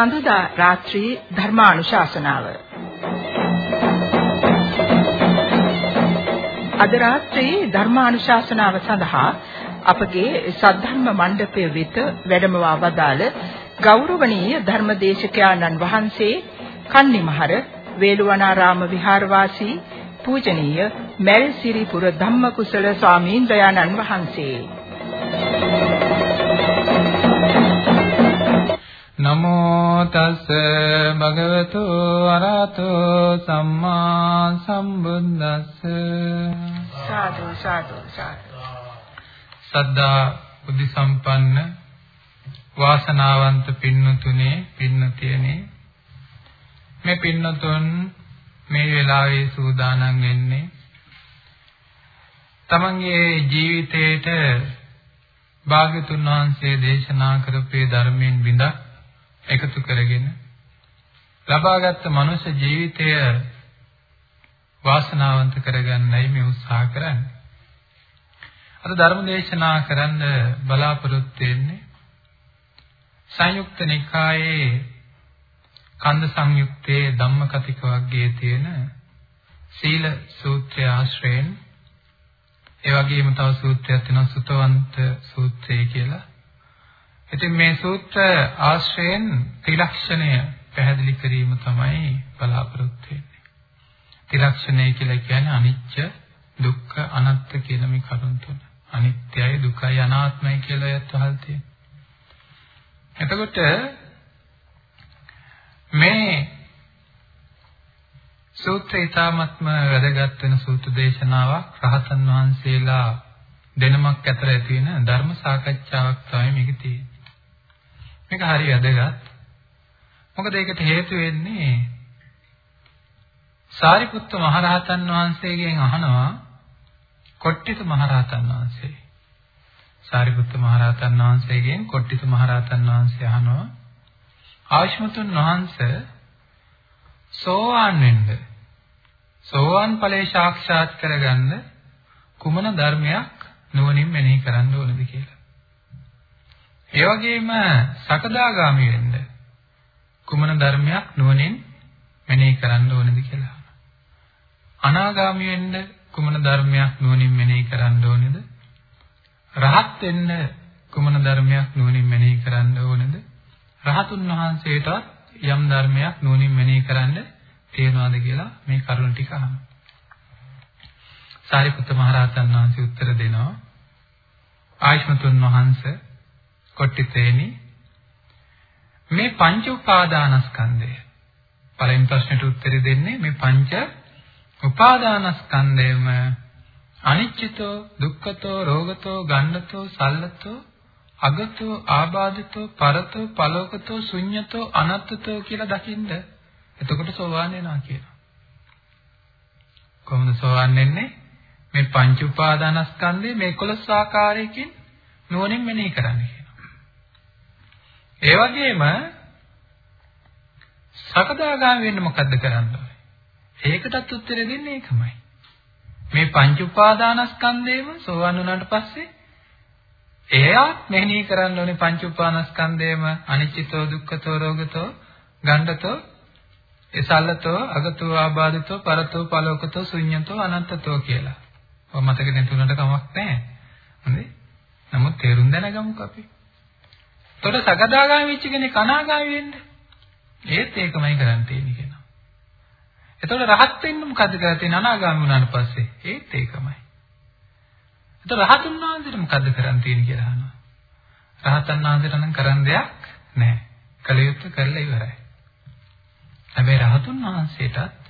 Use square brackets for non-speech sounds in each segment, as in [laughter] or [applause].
සඳුදා රාත්‍රී ධර්මානුශාසනාව. අද රාත්‍රියේ ධර්මානුශාසනාව සඳහා අපගේ සද්ධර්ම මණ්ඩපය වෙත වැඩමවා වදාළ ගෞරවනීය ධර්මදේශකයාණන් වහන්සේ කන්නිමහර වේළුවනාරාම විහාරවාසී පූජනීය මැල්සිරිපුර ධම්මකුසල ස්වාමීන්ද්‍රයාණන් වහන්සේ. නමෝ තස් භගවතු අරහතෝ සම්මා සම්බුද්දස්ස. සාදු සාදු සාදු. සද්ධා බුද්ධ සම්පන්න වාසනාවන්ත පින්නතුනේ පින්නතියනේ. මේ පින්නතුන් මේ වෙලාවේ සූදානම් වෙන්නේ තමන්ගේ ජීවිතේට භාග්‍යතුන් වහන්සේ දේශනා කරපේ ධර්මයෙන් බිඳක් එකතු කරගෙන ලබාගත් මනුෂ්‍ය ජීවිතය වාසනාවන්ත කරගන්නයි මේ උත්සාහ කරන්නේ. අද ධර්ම දේශනා කරන්න බලාපොරොත්තු වෙන්නේ සංයුක්ත නිකායේ කන්ද සංයුත්තේ ධම්මකතික වර්ගයේ තියෙන සීල සූත්‍රය ආශ්‍රයෙන් ඒ වගේම තව සූත්‍රයක් තියෙනවා සුතවන්ත සූත්‍රය කියලා. ඉතින් මේ සූත්‍ර ආශ්‍රයෙන් ත්‍රිලක්ෂණය පැහැදිලි කිරීම තමයි බලාපොරොත්තු වෙන්නේ. ත්‍රිලක්ෂණය කියලා කියන්නේ අනිච්ච, දුක්ඛ, අනාත්ම කියන මේ කරුණ තුන. අනිත්‍යයි, දුකයි, අනාත්මයි කියලා යත් අහල් තියෙනවා. එතකොට මේ සූත්‍රය ඊ타ත්ම වැදගත් වෙන සූත්‍ර දේශනාවක් රහතන් වහන්සේලා දෙනමක් අතර ඇති වෙන ධර්ම සාකච්ඡාවක් තමයි මේක තියෙන්නේ. මේක හරි වැදගත්. මොකද ඒකට හේතු වෙන්නේ සාරිපුත්ත මහරහතන් වහන්සේගෙන් අහනවා කොට්ටිත මහරහතන් වහන්සේ. සාරිපුත්ත මහරහතන් වහන්සේගෙන් කොට්ටිත මහරහතන් වහන්සේ අහනවා ආශ්මතුන් වහන්සේ සෝවාන් වෙන්න සෝවාන් ඵලයේ සාක්ෂාත් කරගන්න කුමන ධර්මයක් නුවණින් මෙනෙහි කරන්න ඕනද කියලා. ඒ වගේම සකදාගාමි වෙන්න කුමන ධර්මයක් නුවණින් මෙනෙහි කරන්න ඕනද කියලා. අනාගාමි වෙන්න කුමන ධර්මයක් නුවණින් මෙනෙහි කරන්න ඕනද? රහත් වෙන්න කුමන ධර්මයක් නුවණින් මෙනෙහි කරන්න ඕනද? රහතුන් වහන්සේටත් යම් ධර්මයක් නුවණින් මෙනෙහි කරන්න තියෙනවද කියලා මේ කරුණ ටික අහන්න. සාරිපුත්ත මහ රහතන් වහන්සේ උත්තර දෙනවා. ආයෂ්මතුන් වහන්සේ කොට්ටිතේනි මේ පංච උපාදානස්කන්ධය පළවෙනි ප්‍රශ්නෙට උත්තර දෙන්නේ මේ පංච උපාදානස්කන්ධයම අනිච්චතෝ දුක්ඛතෝ රෝගතෝ ගණ්ඩතෝ සල්ලතෝ අගතෝ ආබාධතෝ පරතෝ පලෝකතෝ ශුඤ්ඤතෝ අනත්තතෝ කියලා දකින්න එතකොට සෝවාන් වෙනවා කියනවා. කොහොමද සෝවාන් වෙන්නේ? මේ පංච උපාදානස්කන්ධේ මේ 11 ආකාරයකින් නුවණින් මෙනෙහි කරන්න කියනවා. ඒ වගේම සකදාගාමී වෙන්න මොකද්ද කරන්න ඕනේ? ඒකටත් උත්තර දෙන්නේ ඒකමයි. මේ පංච උපාදානස්කන්ධේම සෝවන් වුණාට පස්සේ එයාත් මෙනෙහි කරන්න ඕනේ පංච උපාදානස්කන්ධේම අනිච්චතෝ දුක්ඛතෝ රෝගතෝ ගණ්ඩතෝ එසල්ලතෝ අගතෝ ආබාධිතෝ පරතෝ පලෝකතෝ ශුඤ්ඤතෝ අනත්තතෝ කියලා. ඔය මතක දෙන්නුනට කමක් නැහැ. හොඳේ. නමුත් තේරුම් දැනගමුකෝ අපි. එතකොට සකදාගාමී වෙච්ච කෙනෙක් අනාගාමී වෙන්න. ඒත් ඒකමයි කරන්න තියෙන්නේ කියනවා. එතකොට රහත් වෙන්න මොකද කරලා තියෙන්නේ අනාගාමී වුණාට පස්සේ? ඒත් ඒකමයි. එතකොට රහතුන් වහන්සේට මොකද කරන්න තියෙන්නේ කියලා අහනවා. රහතන් වහන්සේට නම් කරන්න දෙයක් නැහැ. කලියුත් කරලා ඉවරයි. හැබැයි රහතුන් වහන්සේටත්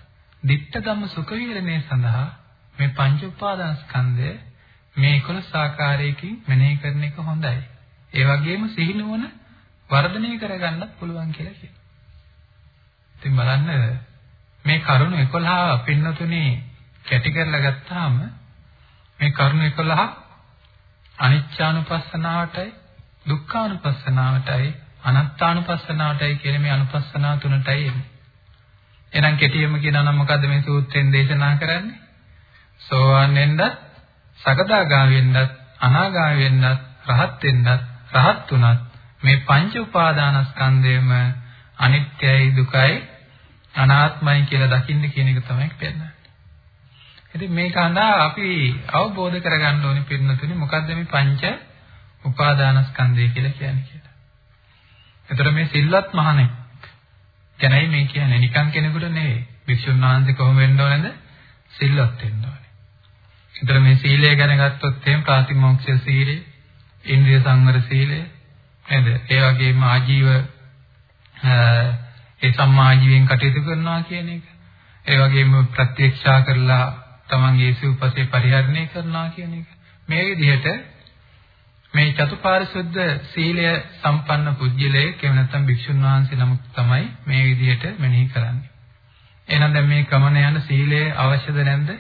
ditta ධම්ම සුඛ විහරණය සඳහා මේ පංච උපාදානස්කන්ධය මේ 11 ආකාරයකින් මෙනෙහි කරන එක හොඳයි. ඒ වගේම සිහිනුවන වර්ධනය කරගන්නත් පුළුවන් කියලා කියනවා. ඉතින් බලන්න මේ කරුණු 11 පින්නතුනේ කැටි කරලා ගත්තාම මේ කරුණු 11 අනිච්චානුපස්සනාවටයි දුක්ඛානුපස්සනාවටයි අනාත්තානුපස්සනාවටයි කියන මේ අනුපස්සනා තුනටයි එන්නේ. එහෙනම් කෙටියෙන්ම කියනවා නම් මොකද්ද මේ සූත්‍රයෙන් දේශනා කරන්නේ? සෝවාන් වෙන්නත්, සකදාගාමී වෙන්නත්, අනාගාමී වෙන්නත්, රහත් වෙන්නත්, රහත් උනත් මේ පංච උපාදානස්කන්ධයම අනිත්‍යයි දුකයි අනාත්මයි කියලා දකින්න කියන එක තමයි පෙන්නන්නේ. ඉතින් මේක අඳා අපි අවබෝධ කරගන්න ඕනේ පින්නතුනි මොකද්ද මේ පංච උපාදානස්කන්ධය කියලා කියන්නේ කියලා. එතකොට මේ සිල්වත් මහණෙක් ගැනයි මේ කියන්නේ නිකන් කෙනෙකුට නෙවෙයි. වික්ෂුන් වහන්සේ කොහොම වෙන්න ඕනේද? සිල්වත් වෙන්න ඕනේ. එතකොට මේ සීලය ගැන ගත්තොත් එහෙනම් ප්‍රාතිමෝක්ෂ සීලය, ඉන්ද්‍රිය සංවර සීලය නේද? ඒ වගේම ආජීව ඒ සම්මා ජීවෙන් කටයුතු කරනවා කියන එක. ඒ වගේම ප්‍රත්‍යක්ෂා කරලා තමන්ගේ සිව්පසේ පරිහරණය කරනවා කියන එක. මේ විදිහට මේ චතුපාරිශුද්ධ සීලය සම්පන්න පුජ්‍යලයේ කෙව නැත්නම් භික්ෂුන් වහන්සේ නමක් තමයි මේ විදිහට මෙනෙහි කරන්නේ. එහෙනම් දැන් මේ ක්‍රමන යන සීලය අවශ්‍යද නැද්ද?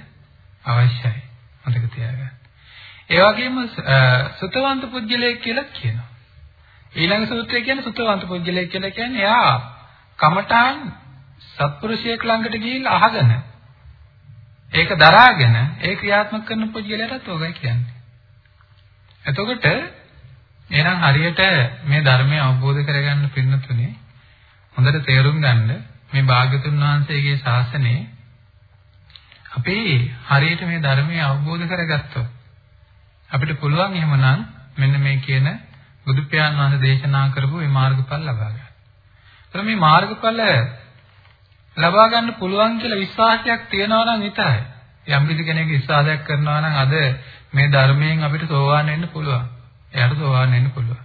අවශ්‍යයි. මතක තියාගන්න. ඒ වගේම සුතවන්ත පුජ්‍යලයේ කියලා කියනවා. ඊළඟ සූත්‍රය කියන්නේ සුතවන්ත පුජ්‍යලයේ කියලා කියන්නේ එයා කමඨාන් සත්පුරුෂයෙක් ළඟට ගිහිල්ලා අහගෙන ඒක දරාගෙන ඒ ක්‍රියාත්මක කරන පුජ්‍යලයටත් ඕකයි කියන්නේ. එතකොට එහෙනම් හරියට මේ ධර්මය අවබෝධ කරගන්න පින්නතුනේ හොඳට තේරුම් ගන්න මේ භාග්‍යතුන් වහන්සේගේ ශාසනයේ අපි හරියට මේ ධර්මය අවබෝධ කරගත්තොත් අපිට පුළුවන් එහෙමනම් මෙන්න මේ කියන බුදු පියාණන් වහන්සේ දේශනා කරපු මේ මාර්ගඵල ලබා ගන්න. ඒතර මේ මාර්ගඵල ලබා ගන්න පුළුවන් කියලා විශ්වාසයක් තියනවා නම් විතරයි. යම් කිසි කෙනෙක් විශ්වාසයක් කරනවා නම් අද මේ ධර්මයෙන් අපිට සෝවාන් වෙන්න පුළුවන්. එයාට සෝවාන් වෙන්න පුළුවන්.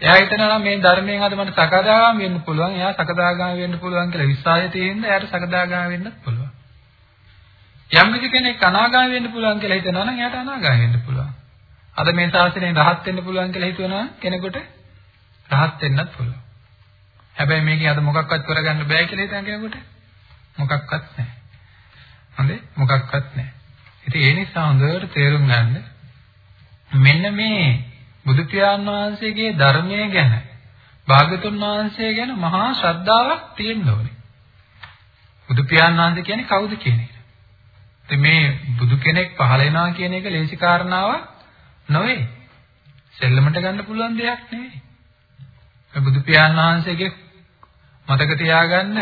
එයා හිතනවා මේ ධර්මයෙන් අද මට සකදාගාමී වෙන්න පුළුවන්. එයා සකදාගාමී වෙන්න පුළුවන් කියලා විශ්වාසය තියෙන එයාට සකදාගාමී වෙන්නත් පුළුවන්. යම් කිසි කෙනෙක් අනාගාමී වෙන්න පුළුවන් කියලා හිතනවා නම් එයාට අනාගාමී වෙන්න පුළුවන්. අද මේ ශාසනයෙන් රහත් වෙන්න පුළුවන් කියලා හිතනවා කෙනෙකුට රහත් වෙන්නත් පුළුවන්. හැබැයි මේකේ අද මොකක්වත් කරගන්න බෑ කියලා හිතන කෙනෙකුට මොකක්වත් නැහැ. හොඳේ මොකක්වත් නැහැ. ඉතින් ඒ නිසා හොඳට තේරුම් ගන්න මෙන්න මේ බුදු පියාණන් වහන්සේගේ ධර්මය ගැන භාගතුන් වහන්සේ ගැන මහා ශ්‍රද්ධාවක් තියෙන්න ඕනේ. බුදු පියාණන් වහන්සේ කියන්නේ කවුද කියන එක. ඉතින් මේ බුදු කෙනෙක් පහළ වෙනවා කියන එක ලේසි කාරණාවක් නොවේ. සෙල්ලමට ගන්න පුළුවන් දෙයක් නෙවෙයි. මේ බුදු පියාණන් වහන්සේගේ මතක තියාගන්න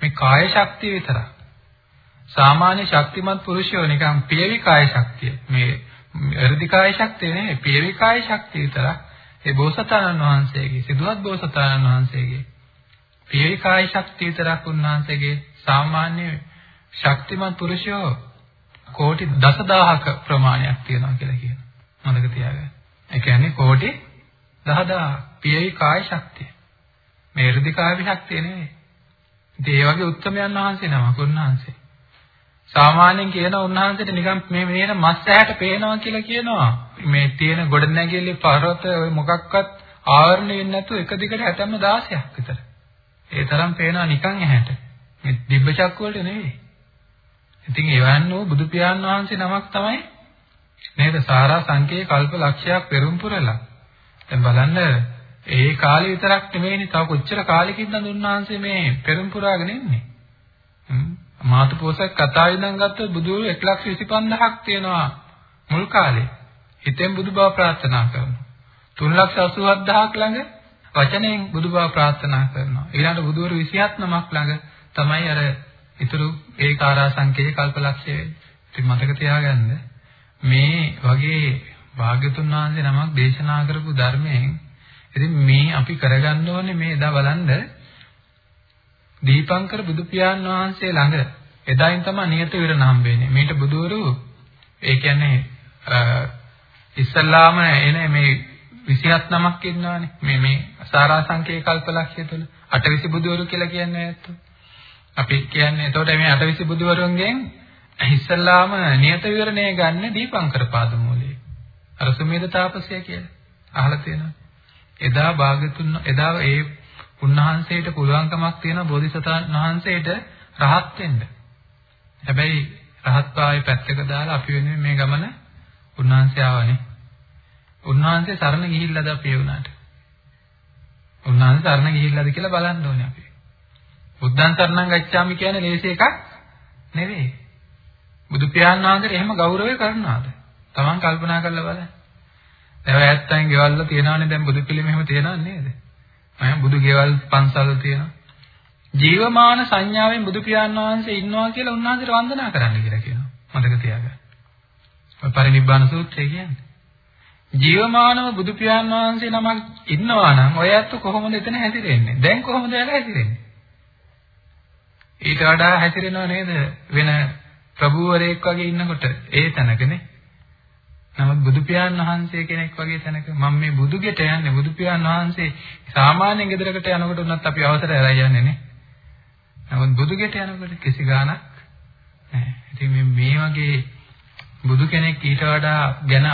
මේ කාය ශක්තිය විතරක්. සාමාන්‍ය ශක්තිමත් පුරුෂයෝ නිකන් පියවි කාය ශක්තිය. මේ එ르දි කාය ශක්තිය නෙවෙයි පියවි කාය ශක්තිය විතරක්. ඒ බෝසතාණන් වහන්සේගේ සිදුවත් බෝසතාණන් වහන්සේගේ පියවි කාය ශක්තිය විතරක් උන්වහන්සේගේ සාමාන්‍ය ශක්තිමත් පුරුෂයෝ කෝටි දසදහක ප්‍රමාණයක් තියෙනවා කියලා කියනවා. මතක තියාගන්න. ඒ කියන්නේ කෝටි 10000 පියවි කාය ශක්තිය. මේ එ르දි කාය ශක්තිය නෙවෙයි. ඉතින් ඒ වගේ උත්තරමයන් වහන්සේ නමක් උන්වහන්සේ. සාමාන්‍යයෙන් කියන උන්වහන්සේට නිකන් මේ මේන මස් ඇහැට පේනවා කියලා කියනවා. මේ තියෙන ගොඩනැගිලි පර්වත ඔය මොකක්වත් ආවරණය වෙන්නේ නැතුව එක දිගට 16ක් විතර. ඒ තරම් පේනවා නිකන් ඇහැට. මේ දිබ්බ චක්ක වලට නෙවෙයි. ඉතින් එවන් වූ බුදු පියාණන් වහන්සේ නමක් තමයි නේද සාරා සංකේ කල්ප ලක්ෂයක් පෙරම් පුරලා. දැන් බලන්න ඒ කාලේ විතරක් නෙමෙයිනේ තව කොච්චර කාලෙකින්ද උන්වහන්සේ මේ පෙරම් පුරාගෙන ඉන්නේ. මාතුපෝසක් කතාවේ ඉඳන් ගත්තොත් බුදුරු 125000ක් තියෙනවා මුල් කාලේ. හිතෙන් බුදු බව ප්‍රාර්ථනා කරනවා. 387000ක් ළඟ වචනයෙන් බුදු බව ප්‍රාර්ථනා කරනවා. ඊළඟට බුදුවරු 27 නමක් ළඟ තමයි අර ඊතුරු ඒකාරා සංකේය කල්පලක්ෂය වෙන්නේ. ඉතින් මතක තියාගන්න මේ වගේ භාග්‍යතුන් වහන්සේ නමක් දේශනා කරපු ධර්මයෙන් ඉතින් මේ අපි කරගන්න ඕනේ මේ එදා බලන්න දීපංකර බුදු පියාණන් වහන්සේ ළඟ එදායින් තමයි නියත විරණ හම්බෙන්නේ. මේට බුදවරු ඒ කියන්නේ ඉස්සල්ලාම එන මේ 27 නමක් ඉන්නවානේ. මේ මේ සාරා සංකේ කල්පලක්ෂය තුළ අටවිසි බුදවරු කියලා කියන්නේ ඇත්තෝ. අපි කියන්නේ එතකොට මේ අටවිසි බුදවරුන්ගෙන් ඉස්සල්ලාම නියත විවරණය ගන්න දීපංකර පාදමූලයේ. අර සුමේද තාපසය කියලා. අහලා තියෙනවා. එදා භාගතුන් එදා ඒ උන්වහන්සේට පුළුවන්කමක් තියෙන බෝධිසතාන් වහන්සේට රහත් වෙන්න. හැබැයි රහත් භාවයේ පැත්තක දාලා අපි වෙනුවෙන් මේ ගමන උන්වහන්සේ ආවනේ. උන්වහන්සේ සරණ ගිහිල්ලාද අපි ඒ වුණාට. උන්වහන්සේ සරණ ගිහිල්ලාද කියලා බලන්න ඕනේ අපි. බුද්ධං සරණං ගච්ඡාමි කියන්නේ ලේසි එකක් නෙවෙයි. බුදු පියාණන් වහන්සේට එහෙම ගෞරවය කරනවාද? Taman කල්පනා කරලා බලන්න. දැන් ඇත්තන් ගෙවල්ලා තියනවනේ දැන් බුදු පිළිම එහෙම තියනව නේද? ඈ බුදු ගෙවල් පන්සල් තියෙනවා. ජීවමාන සංඥාවෙන් බුදු පියාණන් වහන්සේ ඉන්නවා කියලා උන්වහන්සේට වන්දනා කරන්න කියලා කියනවා. මතක තියාගන්න. ඔය පරිනිබ්බාන සූත්‍රය කියන්නේ. ජීවමානව බුදු පියාණන් වහන්සේ නමක් ඉන්නවා නම් ඔය ඇත්ත කොහොමද එතන හැසිරෙන්නේ? දැන් කොහොමද එයාලා හැසිරෙන්නේ? ඊට වඩා හැසිරෙනව නේද වෙන ප්‍රභූවරයෙක් වගේ ඉන්නකොට ඒ තැනකනේ. නමුත් බුදු පියාණන් වහන්සේ කෙනෙක් වගේ තැනක මම මේ බුදු ගෙට යන්නේ බුදු පියාණන් වහන්සේ සාමාන්‍ය ගෙදරකට යනකොට උනත් අපි අවසරය අරයි යන්නේ නේ. නමුත් බුදු ගෙට යනකොට කිසි ගාණක් නැහැ. ඉතින් මේ මේ වගේ බුදු කෙනෙක් ඊට වඩා ගැන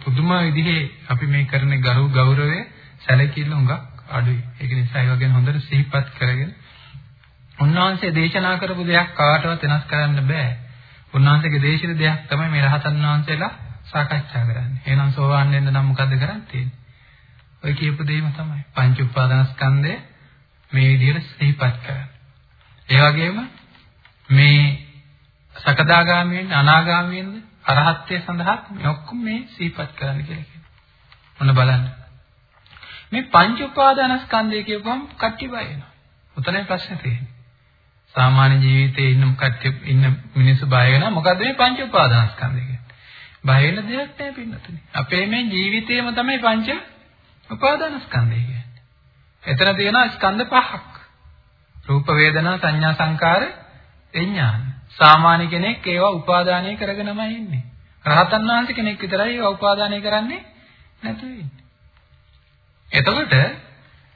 පුදුම විදිහේ අපි මේ කරන ගරු ගෞරවය සැලකිල්ල හුඟක් අඩුයි. ඒක නිසා ඒව ගැන හොඳට සිහිපත් කරගෙන උන්වහන්සේ දේශනා කරපු දෙයක් කාටවත් වෙනස් කරන්න බෑ. උන්වහන්සේගේ දේශිත දෙයක් තමයි මේ රහතන් වහන්සේලා සාකච්ඡා කරන්නේ. එහෙනම් සෝවාන් වෙන්න නම් මොකද්ද කරන්න තියෙන්නේ? ඔය කියපු දෙයම තමයි. පංච උපාදානස්කන්ධය මේ විදිහට සිහිපත් කරන්න. ඒ වගේම මේ සකදාගාමීන් අනාගාමීන් අරහත්ත්වයේ සඳහා මේ ඔක්කොම මේ සිහිපත් කරන්න කියලා කියනවා. ඔන්න බලන්න. මේ පංච උපාදානස්කන්ධය කියපුවම කට්ටි බය වෙනවා. උතනේ ප්‍රශ්නේ තියෙන්නේ. සාමාන්‍ය ජීවිතේ ඉන්න කට්ටිය ඉන්න මිනිස්සු බය වෙනවා. මොකද්ද මේ පංච උපාදානස්කන්ධය කියන්නේ? බය වෙන දෙයක් නෑ පින්නතුනි. අපේ මේ ජීවිතේම තමයි පංච උපාදානස්කන්ධය කියන්නේ. එතන තියෙනවා ස්කන්ධ පහක්. රූප වේදනා සංඥා සංකාර විඥාන. සාමාන්‍ය කෙනෙක් ඒවා උපාදානය කරගෙනමයි ඉන්නේ. රහතන් වහන්සේ කෙනෙක් විතරයි ඒවා උපාදානය කරන්නේ නැතුව ඉන්නේ. එතකොට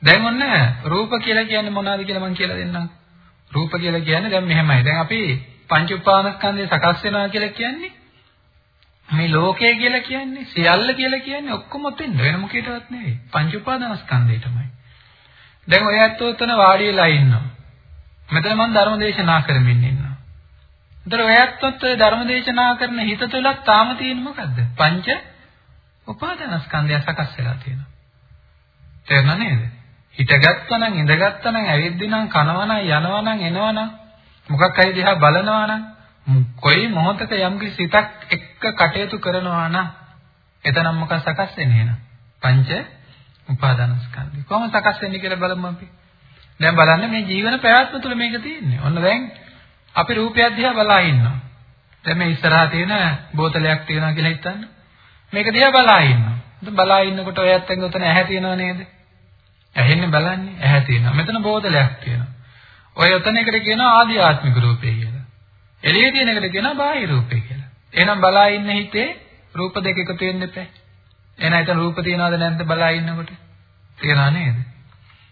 දැන් ඔන්න රූප කියලා කියන්නේ මොනවද කියලා මම කියලා දෙන්නම්. රූප කියලා කියන්නේ දැන් මෙහෙමයි. දැන් අපි පංච උපාදානස්කන්ධය සකස් වෙනවා කියලා කියන්නේ මේ ලෝකය කියලා කියන්නේ සියල්ල කියලා කියන්නේ ඔක්කොම ඔතෙන් වෙන මොකේටවත් නෙවෙයි. පංච උපාදානස්කන්ධයටමයි. දැන් ඔය ඇත්තෝ උතන වාඩි වෙලා ඉන්නවා. මෙතන මම ධර්ම දේශනා කරමින් ඉන්නවා. ඒතර ඔය ඇත්තොත් ඔය ධර්ම දේශනා කරන හිත තුලක් තාම තියෙන මොකද්ද? පංච උපාදානස්කන්ධය සකස් වෙලා තියෙනවා. තේරුණා නේද? හිටගත්තා නම් ඉඳගත්තා නම් ඇවිද්දි නම් කනවා නම් යනවා නම් එනවා නම් මොකක් හරි දිහා බලනවා නම් කොයි මොහොතක යම්කිසි සිතක් එක්ක කටයුතු කරනවා නම් එතනම් මොකක් සකස් වෙන්නේ එහෙනම්? පංච උපාදානස්කන්ධය. කොහොම සකස් වෙන්නේ කියලා බලමු අපි. දැන් බලන්න මේ ජීවන පැවැත්ම තුළ මේක තියෙන්නේ. ඔන්න දැන් අපි රූපය දිහා බලා ඉන්නවා. දැන් මේ ඉස්සරහා තියෙන බෝතලයක් තියෙනවා කියලා හිතන්න. මේක දිහා බලා ඉන්නවා. බලා ඉන්නකොට ඔයත් එක්ක උතන ඇහැ තියෙනව නේද? ඇහෙන්නේ බලන්නේ ඇහැ තියෙනවා මෙතන බෝතලයක් තියෙනවා ඔය උතන එකට කියනවා ආධ්‍යාත්මික රූපය කියලා එළියේ තියෙන එකට කියනවා බාහිර රූපේ කියලා. එහෙනම් බලා ඉන්න හිතේ රූප දෙක එකතු වෙන්න එපා. එහෙනම් එතන රූප තියනවද නැද්ද බලා ඉන්නකොට? තියනා නේද?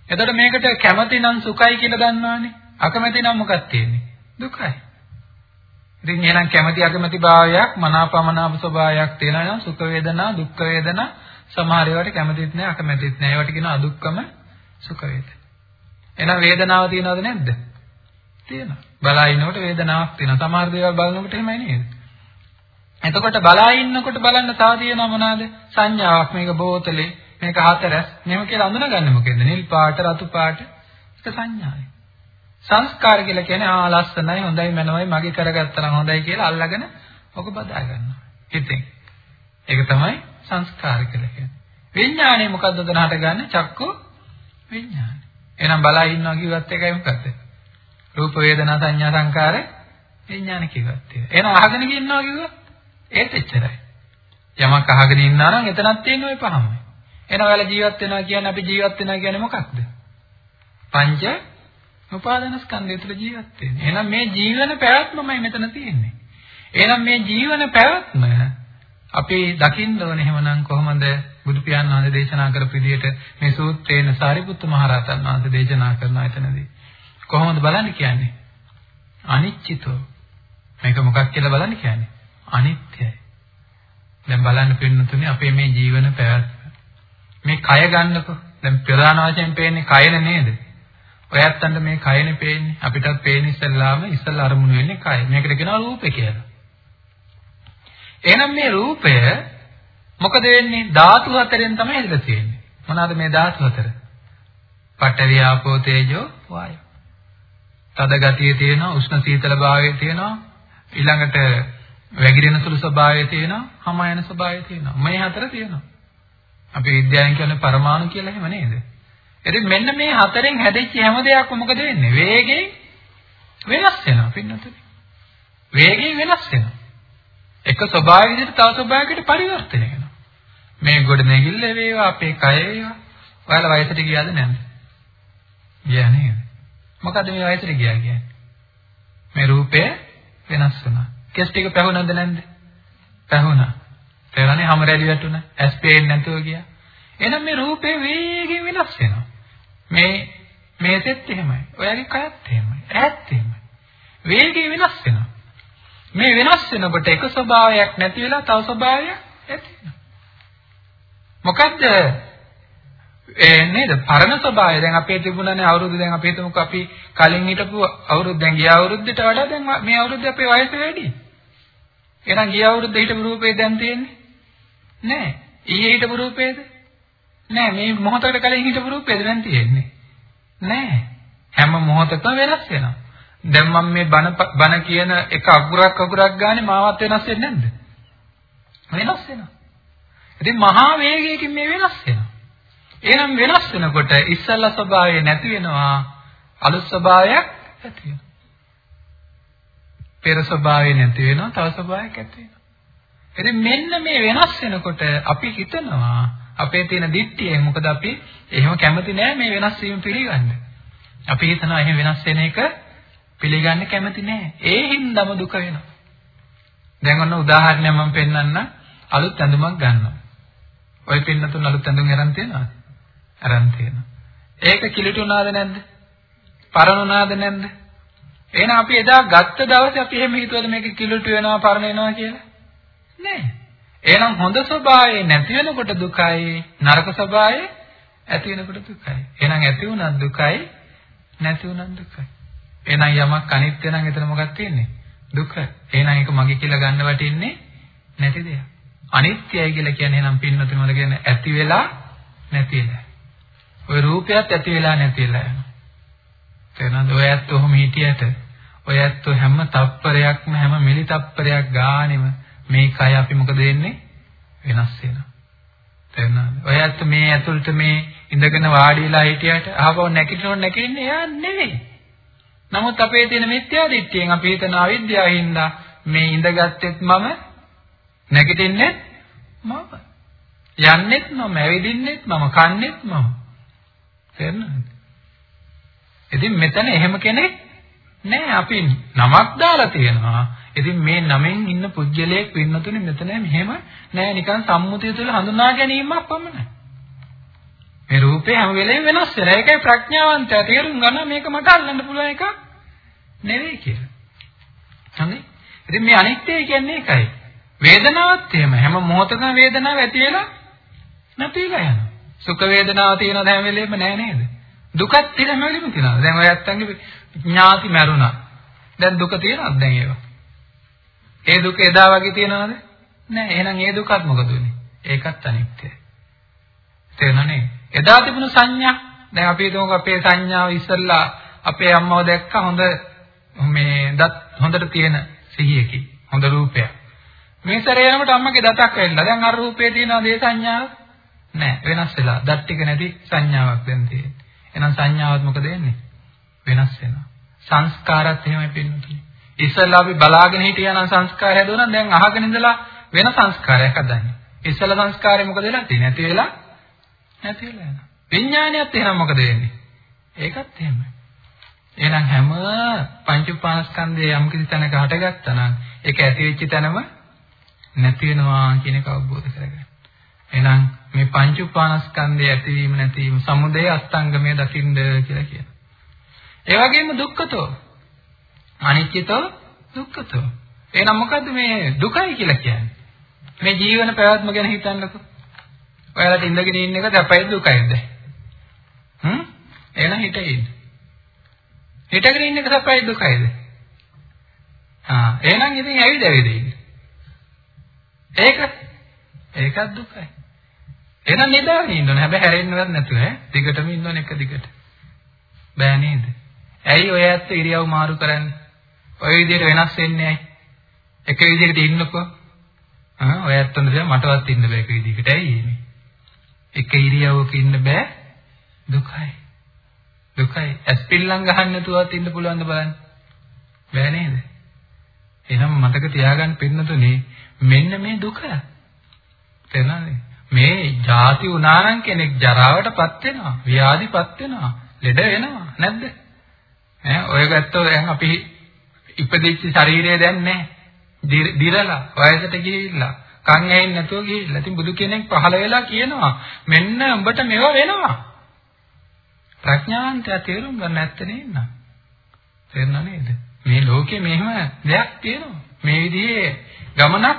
එතකොට මේකට කැමති නම් සුඛයි කියලා දන්නවනේ. අකමැති නම් මොකක්ද තියෙන්නේ? දුකයි. ඉතින් එහෙනම් කැමැති අකමැති භාවයක් මනාපමනාප ස්වභාවයක් තියෙනවා නම් සුඛ වේදනා දුක්ඛ වේදනා සමහර ඒවාට කැමතිත් නැහැ අකමැතිත් නැහැ. ඒවට කියනවා අදුක්කම සුඛ වේදනා. එහෙනම් වේදනාව තියෙනවද නැද්ද? තියෙනවා. බලා ඉන්නකොට වේදනාවක් තියෙනවා. සමහර දේවල් බලනකොට එහෙමයි නේද? එතකොට බලා ඉන්නකොට බලන්න තව තියෙනවා මොනවාද? සංඥාවක් මේක බෝතලේ මේක හතරස් මෙහෙම කියලා අඳුනගන්නේ මොකෙන්ද? නිල් පාට රතු පාට ඒක සංඥායි. සංස්කාර කියලා කියන්නේ ආ ලස්සනයි හොඳයි මනවයි මගේ කරගත්තා නම් හොඳයි කියලා අල්ලගෙන ඔක බදා ගන්නවා. ඉතින් ඒක තමයි සංස්කාර කියලා කියන්නේ. විඥාණය මොකද්ද උතන හටගන්නේ? චක්කු විඥානය. එහෙනම් බලා ඉන්නවා කිව්වත් එකයි මොකද්ද? රූප වේදනා සංඥා සංකාර විඥාන කිව්වත් ඒක. එහෙනම් අහගෙන ඉන්නවා කිව්වොත් ඒත් එච්චරයි. යමක් අහගෙන ඉන්නා නම් එතනක් තියෙන ඔය පහමයි. එහෙනම් ඔයාලා ජීවත් වෙනවා කියන්නේ අපි ජීවත් වෙනවා කියන්නේ මොකක්ද? පංච උපාදානස්කන්ධය තුළ ජීවත් වෙන්නේ. එහෙනම් මේ ජීවන පැවැත්මමයි මෙතන තියෙන්නේ. එහෙනම් මේ ජීවන පැවැත්ම අපි දකින්න ඕනේ එහෙමනම් කොහොමද බුදු පියාණන් වහන්සේ දේශනා කරපු විදිහට මේ සූත්‍රේන සාරිපුත්ත මහ රහතන් වහන්සේ දේශනා කරන එතනදී කොහොමද බලන්න කියන්නේ? අනිච්චිතෝ. මේක මොකක් කියලා බලන්න කියන්නේ? අනිත්‍යයි. දැන් බලන්න පින්නතුනේ අපේ මේ ජීවන පැවැත්ම. මේ කය ගන්නකො. දැන් ප්‍රධාන වශයෙන් පේන්නේ කයනේ නේද? ඔයත්තන්ට මේ කයනේ පේන්නේ. අපිටත් පේන්නේ ඉස්සල්ලාම ඉස්සල්ලා අරමුණු වෙන්නේ කය. මේකට කියනවා රූපේ කියලා. එහෙනම් මේ රූපය මොකද වෙන්නේ? ධාතු හතරෙන් තමයි හැදලා තියෙන්නේ. මොනවාද මේ ධාතු හතර? පඨවි ආපෝ තේජෝ වායෝ. තද ගතිය තියෙනවා, උෂ්ණ සීතල භාවය තියෙනවා, ඊළඟට වැగిරෙන සුළු ස්වභාවය තියෙනවා, හම යන ස්වභාවය තියෙනවා. මේ හතර තියෙනවා. අපි විද්‍යාවෙන් කියන්නේ පරමාණු කියලා එහෙම නේද? ඉතින් මෙන්න මේ හතරෙන් හැදෙච්ච හැම දෙයක්ම මොකද වෙන්නේ? වේගයෙන් වෙනස් වෙනවා පින්නතුනි. වේගයෙන් වෙනස් වෙනවා. එක ස්වභාවය විදිහට තව ස්වභාවයකට පරිවර්තනය වෙනවා. මේ ගොඩ නැගිල්ල වේවා අපේ කය වේවා. ඔයාලා වයසට ගියාද නැද්ද? ගියා නේද? මොකද මේ වයසට ගියා කියන්නේ? මේ රූපය වෙනස් වුණා. කෙස් ටික පැහුණාද නැද්ද? පැහුණා. තේරෙන්නේ හැම රැලි වැටුණා. ඇස් පේන්නේ නැතුව ගියා. එහෙනම් මේ රූපේ වේගෙන් වෙනස් වෙනවා. මේ මේසෙත් එහෙමයි. ඔයාගේ කයත් එහෙමයි. ඈත් එහෙමයි. වේගය වෙනස් වෙනවා. මේ වෙනස් වෙනකොට එක ස්වභාවයක් නැති වෙලා තව ස්වභාවයක් ඇති වෙනවා. මොකද්ද ඒ නේද පරණ ස්වභාවය දැන් අපේ තිබුණානේ අවුරුදු දැන් අපි හිතමුකෝ අපි කලින් හිටපු අවුරුදු දැන් ගිය අවුරුද්දට වඩා දැන් මේ අවුරුද්දේ අපේ වයස වැඩි. එහෙනම් ගිය අවුරුද්දේ හිටපු රූපේ දැන් තියෙන්නේ නෑ. ඊයේ හිටපු රූපේද? නෑ මේ මොහොතකට කලින් හිටපු රූපේද දැන් තියෙන්නේ? නෑ. හැම මොහොතකම වෙනස් වෙනවා. දැන් මම මේ බන බන කියන එක අගුරක් අගුරක් ගානේ මාවත් වෙනස් වෙන්නේ නැද්ද? වෙනස් වෙනවා. ඉතින් මහා වේගයකින් මේ වෙනස් වෙනවා. එහෙනම් වෙනස් වෙනකොට ඉස්සල්ලා ස්වභාවය නැති වෙනවා අලුත් ස්වභාවයක් ඇති වෙනවා. පෙර ස්වභාවය නැති වෙනවා තව ස්වභාවයක් ඇති වෙනවා. ඉතින් මෙන්න මේ වෙනස් වෙනකොට අපි හිතනවා අපේ තියෙන දිට්ඨිය මොකද අපි එහෙම කැමති නෑ මේ වෙනස් වීම පිළිගන්න. අපි හිතනවා එහෙම වෙනස් වෙන එක පිළිගන්න කැමති නෑ. ඒ හින්දාම දුක වෙනවා. දැන් ඔන්න උදාහරණයක් මම පෙන්නන්න අලුත් ඇඳුමක් ගන්නවා. ඔය පින්නතුන් අලුත් ඇඳුම් අරන් තියනවද? අරන් තියෙනවා. ඒක කිලිටුණාද නැද්ද? පරණුණාද නැද්ද? එහෙනම් අපි එදා ගත්ත දවසේ අපි එහෙම හිතුවද මේක කිලිටු වෙනවා පරණ වෙනවා කියලා? නෑ. එහෙනම් හොඳ ස්වභාවය නැති වෙනකොට දුකයි නරක ස්වභාවය ඇති වෙනකොට දුකයි. එහෙනම් ඇති වුණත් දුකයි නැති වුණත් දුකයි. එහෙනම් යමක් අනිත්‍ය නම් එතන මොකක්ද තියෙන්නේ? දුක. එහෙනම් ඒක මගේ කියලා ගන්න වටින්නේ නැති දෙයක්. අනිත්‍යයි කියලා කියන්නේ එහෙනම් පින්නතුන වල කියන්නේ ඇති වෙලා නැති වෙලා. ওই රූපයත් ඇති වෙලා නැති වෙලා යනවා. තේරෙනවද? ඔය ඇත්ත ඔහොම හිටියට ඔය ඇත්ත හැම තප්පරයක්ම හැම මිලි තප්පරයක් ගානෙම මේ කය අපි මොකද වෙන්නේ? වෙනස් වෙනවා. තේරෙනවද? ඔය ඇත්ත මේ ඇතුළට මේ ඉඳගෙන වාඩි වෙලා හිටියට අහපව නැගිටිනොත් නැගිටින්නේ එයා නෙවෙයි. නමුත් අපේ තියෙන මිත්‍යා දිට්ඨියෙන් අපි හිතන අවිද්‍යාවින්ද මේ ඉඳගත්තෙත් මම නැගිටින්නෙත් මම. යන්නෙත් මම, ඇවිදින්නෙත් මම, කන්නෙත් මම. තේරෙනවද? ඉතින් මෙතන එහෙම කෙනෙක් නෑ අපි නමක් දාලා තියෙනවා. ඉතින් මේ නමෙන් ඉන්න පුජ්‍යලයක් වෙන්නතුනේ මෙතන මෙහෙම නෑ නිකන් සම්මුතිය තුළ හඳුනා ගැනීමක් පමණයි. මේ රූපේ හැම වෙලෙම වෙනස් වෙනවා. ඒකයි ප්‍රඥාවන්තය තේරුම් ගන්න මේක මට අල්ලන්න පුළුවන් එකක් නෙවෙයි කියලා. හරි? ඉතින් මේ අනිත්‍යය කියන්නේ ඒකයි. වේදනාවත් එහෙම හැම මොහොතකම වේදනාව ඇති වෙලා නැති වෙලා යනවා. සුඛ වේදනාව තියෙනවද හැම වෙලෙම නෑ නේද? දුකත් තියෙන හැම වෙලෙම තියෙනවා. දැන් ඔය ඇත්තන්ගේ ඥාති මැරුණා. දැන් දුක තියෙනවද දැන් ඒවා? ඒ දුක එදා වගේ තියෙනවද? නෑ. එහෙනම් ඒ දුකත් මොකද වෙන්නේ? ඒකත් අනිත්‍යයි. තේරෙනවනේ? එදා තිබුණු සංඥා දැන් අපි හිතමු අපේ සංඥාව ඉස්සල්ලා අපේ අම්මව දැක්ක හොඳ මේ දත් හොඳට තියෙන සිහියකින් හොඳ රූපයක්. මේ සැරේ යනකොට අම්මගේ දතක් ඇවිල්ලා. දැන් අර රූපේ තියෙනවද ඒ සංඥාව? නෑ වෙනස් වෙලා. දත් ටික නැති සංඥාවක් දැන් තියෙන්නේ. එහෙනම් සංඥාවත් මොකද වෙන්නේ? වෙනස් වෙනවා. සංස්කාරات එහෙමයි පින්නතුනි. ඉස්සෙල්ලා අපි බලාගෙන හිටියා නම් සංස්කාරය හදුවා නම් දැන් අහගෙන ඉඳලා වෙන සංස්කාරයක් හදන්නේ. ඉස්සෙල්ලා සංස්කාරය මොකද වෙලා තියෙන්නේ? නැති වෙලා නැති වෙලා යනවා. විඥානියත් එහෙනම් මොකද වෙන්නේ? ඒකත් එහෙමයි. එහෙනම් හැම පංච උපාස්කන්ධයේ යම් කිසි තැනක හටගත්තා නම් ඒක ඇති වෙච්ච තැනම නැති වෙනවා කියන එක අවබෝධ කරගන්න. එහෙනම් මේ පංච උපාස්කන්ධයේ ඇතිවීම නැතිවීම සමුදය අස්තංගමය දකින්න කියලා කියනවා. ඒ වගේම දුක්ඛතෝ අනිත්‍යතෝ දුක්ඛතෝ. එහෙනම් මොකද්ද මේ දුකයි කියලා කියන්නේ? මේ ජීවන පැවැත්ම ගැන හිතන්නකෝ. ඔයාලට ඉඳගෙන ඉන්න එක සැපයි දුකයිද? හ්ම්? එහෙනම් හිටගෙන ඉන්න. හිටගෙන ඉන්න එක සැපයි දුකයිද? ආ එහෙනම් ඉතින් ඇවිද ඇවිද ඉන්න. ඒක ඒකත් දුකයි. එහෙනම් නිදාගෙන ඉන්න ඕනේ. හැබැයි හැරෙන්නවත් නැතුව ඈ. දිගටම ඉන්න ඕනේ එක දිගට. බෑ නේද? ඇයි ඔය ඇත්ත ඉරියව් මාරු කරන්නේ? ඔය විදිහට වෙනස් වෙන්නේ ඇයි? එක විදිහකට ඉන්නකෝ. ආ ඔය ඇත්තොන්ද මටවත් ඉන්න බෑ එක විදිහකට. ඇයි මේ? එක ඉරියව්වක ඉන්න බෑ දුකයි. දුකයි. ඇස්පිල්ලම් ගහන්න නැතුවත් ඉන්න පුළුවන්ද බලන්න. බෑ නේද? එහෙනම් මතක තියාගන්න පින්නතුනේ මෙන්න මේ දුක. තේරෙනවද? මේ ಜಾති උනානම් කෙනෙක් ජරාවටපත් වෙනවා, ව්‍යාධිපත් වෙනවා, ලෙඩ වෙනවා නැද්ද? ඈ ඔය ගත්තොත් දැන් අපි ඉපදිච්ච ශරීරය දැන් නැහැ. දිරලා වයසට ගිහිල්ලා කන් ඇහෙන්නේ නැතුව ගිහිල්ලා. ඉතින් බුදු කෙනෙක් පහළ වෙලා කියනවා මෙන්න උඹට මෙව වෙනවා. ප්‍රඥාන්තය තේරුම් ගන්න නැත්තේ නේද? තේරුණා නේද? මේ ලෝකේ මෙහෙම දෙයක් තියෙනවා. මේ විදිහේ ගමනක්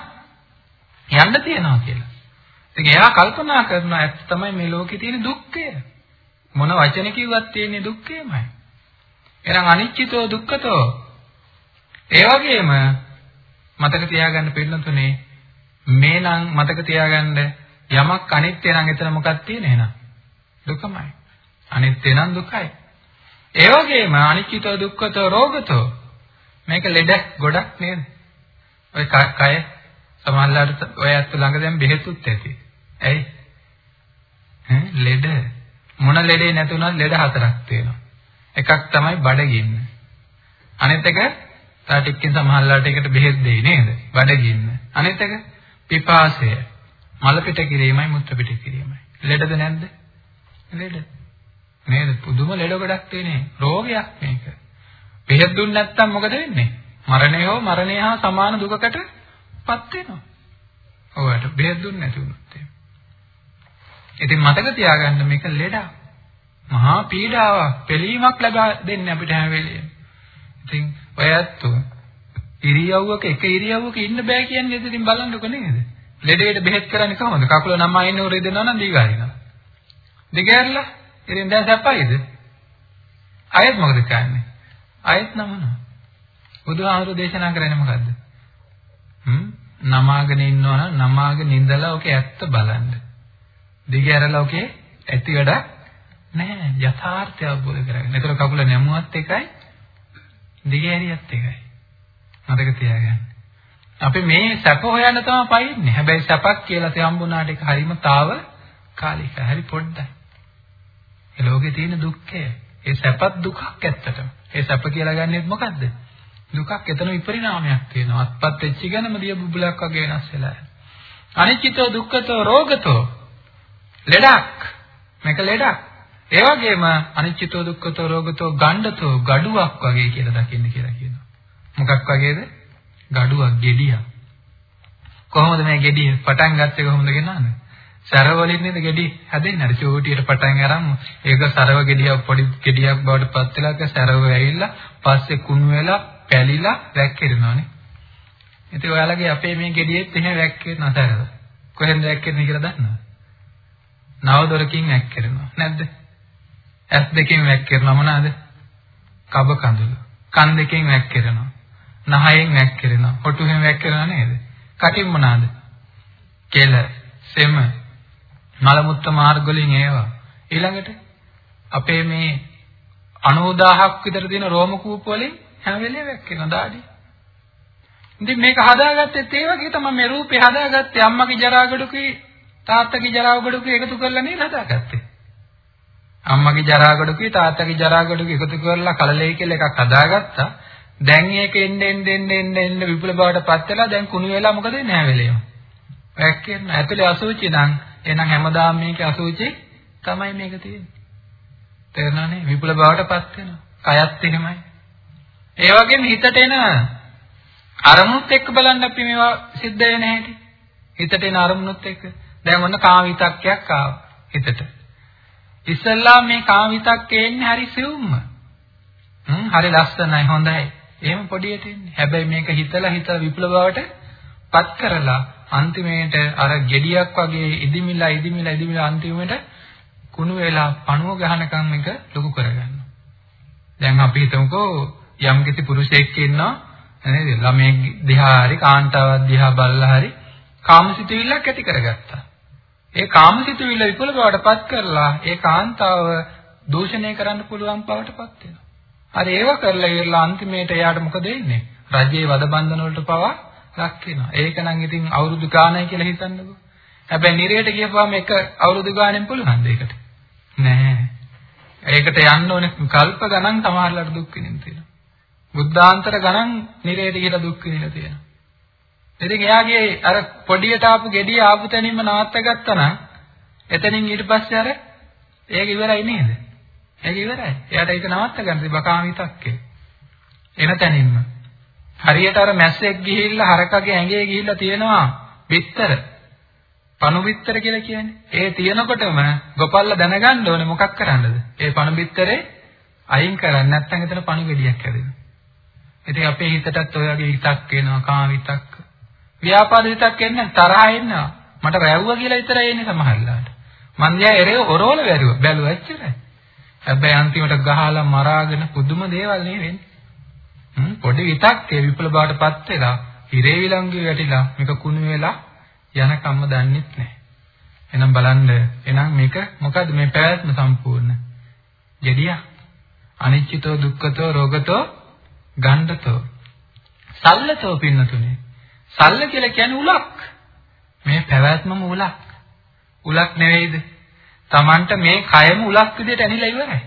යන්න තියෙනවා කියලා. ඉතින් එයා කල්පනා කරනවා ඇත්ත තමයි මේ ලෝකේ තියෙන දුක්ඛය. මොන වචන කිව්වත් තියෙන දුක්ඛයමයි. එහෙනම් අනිච්චිතෝ දුක්ඛතෝ. ඒ වගේම මතක තියාගන්න පිළිතුනේ මේනම් මතක තියාගන්න යමක් අනිත්‍ය නම් එතන මොකක්ද තියෙන්නේ එහෙනම්? දුකමයි. අනිත්‍ය නම් දුකයි. ඒ වගේම අනිච්චිතෝ දුක්ඛතෝ රෝගතෝ මේක ලෙඩ ගොඩක් නේද? ඔය කය සමහරවිට ඔය ඇත්ත ළඟ දැන් බෙහෙතුත් ඇති. ඇයි? ඈ ලෙඩ මොන ලෙඩේ නැතුණත් ලෙඩ හතරක් තියෙනවා. එකක් තමයි බඩගින්න. අනිත් එක තව ටිකකින් සමහරවිට ඒකට බෙහෙත් දෙයි නේද? බඩගින්න. අනිත් එක පිපාසය. මල පිට කිරීමයි මුත්‍ර පිට කිරීමයි. ලෙඩද නැද්ද? ලෙඩ. නේද? පුදුම ලෙඩ ගොඩක් තියෙනේ. රෝගයක් මේක. බෙහෙත් දුන්නේ නැත්නම් මොකද වෙන්නේ? මරණය හෝ මරණය හා සමාන දුකකටපත් වෙනවා. ඔයාලට බෙහෙත් දුන්නේ නැති වුණොත් එහෙම. ඉතින් මතක තියාගන්න මේක ලෙඩක්. මහා පීඩාවක්, පිළීමක් ලබා දෙන්නේ අපිට හැම වෙලෙම. ඉතින් ඔයත් ඉරියව්වක එක ඉරියව්වක ඉන්න බෑ කියන්නේ ඉතින් බලන්නකො නේද? ලෙඩේට බෙහෙත් කරන්නේ කොහොමද? කකුල නමා ඉන්න උරේ දෙනවා නම් දීගාරිනවා. දෙගෑරලා ඉතින් දැන් සැපයිද? අයත් මොකද කියන්නේ? අයත් නමනවා. බුදුහාමුදුරු දේශනා කරන්නේ මොකද්ද? හ්ම් නමාගෙන ඉන්නවා නම් නමාගෙන ඉඳලා ඔකේ ඇත්ත බලන්න. දිගහැරලා ඔකේ ඇති වැඩක් නැහැ. යථාර්ථය අවබෝධ කරගන්න. ඒතර කකුල නැමුවත් එකයි දිගහැරියත් එකයි. මතක තියාගන්න. අපි මේ සැප හොයන්න තමයි පයින්නේ. හැබැයි සැපක් කියලා තේ හම්බුනාට ඒක හරිම තාව කාලිකයි. හරි පොඩ්ඩයි. ඒ ලෝකේ තියෙන දුක්ඛය. ඒ සැපත් දුකක් ඇත්තටම. ඒ සැප කියලා ගන්නෙත් මොකද්ද? දුකක් එතන විපරිණාමයක් තියෙනවා. අත්පත් වෙච්ච ගමන් දිය බුබුලක් වගේ වෙනස් වෙලා යනවා. අනිච්චිතෝ දුක්ඛතෝ රෝගතෝ ලෙඩක්. මේක ලෙඩක්. ඒ වගේම අනිච්චිතෝ දුක්ඛතෝ රෝගතෝ ගණ්ඩතෝ gaduwak වගේ කියලා දකින්න කියලා කියනවා. මොකක් වගේද? gaduwak gediyak. කොහොමද මේ gediy පටන් ගත්තේ කොහොමද ගෙනාන්නේ? සරව වලින් නේද ගෙඩි හැදෙන්නේ. අර චූටියට පටන් අරන් ඒක සරව ගෙඩියක් පොඩි ගෙඩියක් බවට පත් වෙලා ඒක සරව ඇවිල්ලා පස්සේ කුණු වෙලා පැලිලා වැක්කිරෙනවානේ. ඉතින් ඔයාලගේ අපේ මේ ගෙඩියෙත් එහෙම වැක්කිරෙන සරව. කොහෙන්ද වැක්කිරෙන්නේ කියලා දන්නවද? නව දොරකින් වැක්කිරෙනවා. නැද්ද? ඇස් දෙකෙන් වැක්කිරෙනවා මොනවාද? කබ කඳුළු. කන් දෙකෙන් වැක්කිරෙනවා. නහයෙන් වැක්කිරෙනවා. හොටුෙන් වැක්කිරෙනවා නේද? කටින් මොනවාද? කෙල, සෙම, මල මුත්‍ර මාර්ග වලින් ඒවා. ඊළඟට අපේ මේ 90000ක් විතර තියෙන රෝම කූප වලින් හැම වෙලේම වැක්කෙනවා දාඩි. ඉතින් මේක හදාගත්තෙත් ඒ වගේ තමයි මේ රූපේ හදාගත්තේ අම්මගේ ජරා ගඩුකේ තාත්තගේ ජරා ගඩුකේ එකතු කරලා නේද හදාගත්තේ. අම්මගේ ජරා ගඩුකේ තාත්තගේ ජරා ගඩුකේ එකතු කරලා කලලේ කියලා එකක් හදාගත්තා. දැන් ඒක එන්න එන්න එන්න එන්න එන්න විපුල බවට පත් වෙලා දැන් කුණු වෙලා මොකද වෙන්නේ නැහැ වෙලේම. වැක්කෙන්න ඇතුලේ අසුචි නම් එහෙනම් හැමදාම මේකේ අසුචි තමයි මේක තියෙන්නේ. තේරුණානේ? විපුල බවට පත් වෙනවා. කයත් එහෙමයි. ඒ වගේම හිතට එන අරමුණුත් එක්ක බලන්න අපි මේවා සිද්ධ වෙන හැටි. හිතට එන අරමුණුත් එක්ක. දැන් ඔන්න කාම විතක්කයක් ආවා හිතට. ඉස්සල්ලා මේ කාම විතක්කේ එන්නේ හරි සිවුම්ම. හ්ම් හරි ලස්සනයි හොඳයි. එහෙම පොඩියට එන්නේ. හැබැයි මේක හිතලා හිතලා විපුල බවට පත් කරලා අන්තිමේට අර gediyak වගේ ඉදිමිලා ඉදිමිලා ඉදිමිලා අන්තිමේට කුණු වෙලා පණුව ගහනකම් එක ලොකු කරගන්නවා. දැන් අපි හිතමුකෝ යම් කිසි පුරුෂයෙක් ඉන්නවා නේද? ළමයෙක් දිහා හරි කාන්තාවක් දිහා බලලා හරි කාමසිතුවිල්ලක් ඇති කරගත්තා. ඒ කාමසිතුවිල්ල විපුල බවට පත් කරලා ඒ කාන්තාව දූෂණය කරන්න පුළුවන් බවට පත් වෙනවා. හරි ඒව කරලා ඉවරලා අන්තිමේට එයාට මොකද වෙන්නේ? රජයේ වද බන්ධන වලට පවා ලක් වෙනවා. ඒක නම් ඉතින් අවුරුදු ගානයි කියලා හිතන්නකෝ. හැබැයි නිරයට ගියපුවාම එක අවුරුදු ගානෙන් පුළුවන්ද ඒකට? නෑ. ඒකට යන්න ඕනේ කල්ප ගණන් සමහරලාට දුක් විඳින්න තියෙනවා. බුද්ධාන්තර ගණන් නිරේට ගිහලා දුක් විඳින්න තියෙනවා. ඉතින් එයාගේ අර පොඩියට ආපු gediy ආපු තැනින්ම නවත්ත ගත්තා නම් එතනින් ඊට පස්සේ අර ඒක ඉවරයි නේද? ඒක ඉවරයි. එයාට ඒක නවත්ත ගන්න තිබකාමිතක්කේ. එන තැනින්ම. හරියට අර මැස්සෙක් ගිහිල්ලා හරකගේ ඇඟේ ගිහිල්ලා තියෙනවා බිත්තර. පණු බිත්තර කියලා කියන්නේ. ඒ තියෙනකොටම ගොපල්ලා දැනගන්න ඕනේ මොකක් කරන්නද? ඒ පණු බිත්තරේ අයින් කරන්නේ නැත්නම් එතන පණු ගෙඩියක් හැදෙනවා. ඉතින් අපේ හිතටත් ඔය වගේ හිතක් එනවා කාම හිතක්. ව්‍යාපාද හිතක් එන්නේ තරහා එනවා. මට රැව්වා කියලා විතරයි එන්නේ සමහරවිට. මන් දිහා එරේ ඔරෝල වැරුවා. බැලුවා එච්චරයි. හැබැයි අන්තිමට ගහලා මරාගෙන පුදුම දේවල් නේ වෙන්නේ. පොඩි විතක්කේ විපලබාටපත් වෙලා හිරේ විලංගුවේ වැටිලා මේක කුණු වෙලා යන කම්ම දන්නෙත් නැහැ. එහෙනම් බලන්න එහෙනම් මේක මොකද්ද මේ පැවැත්ම සම්පූර්ණ. gediya අනිච්චිතෝ දුක්ඛතෝ රෝගතෝ ගණ්ඩතෝ සල්ලතෝ පින්නතුනේ. සල්ල කියලා කියන්නේ උලක්. මේ පැවැත්මම උලක්. උලක් නෙවෙයිද? Tamanට මේ කයම උලක් විදිහට ඇනිලා ඉවරයි.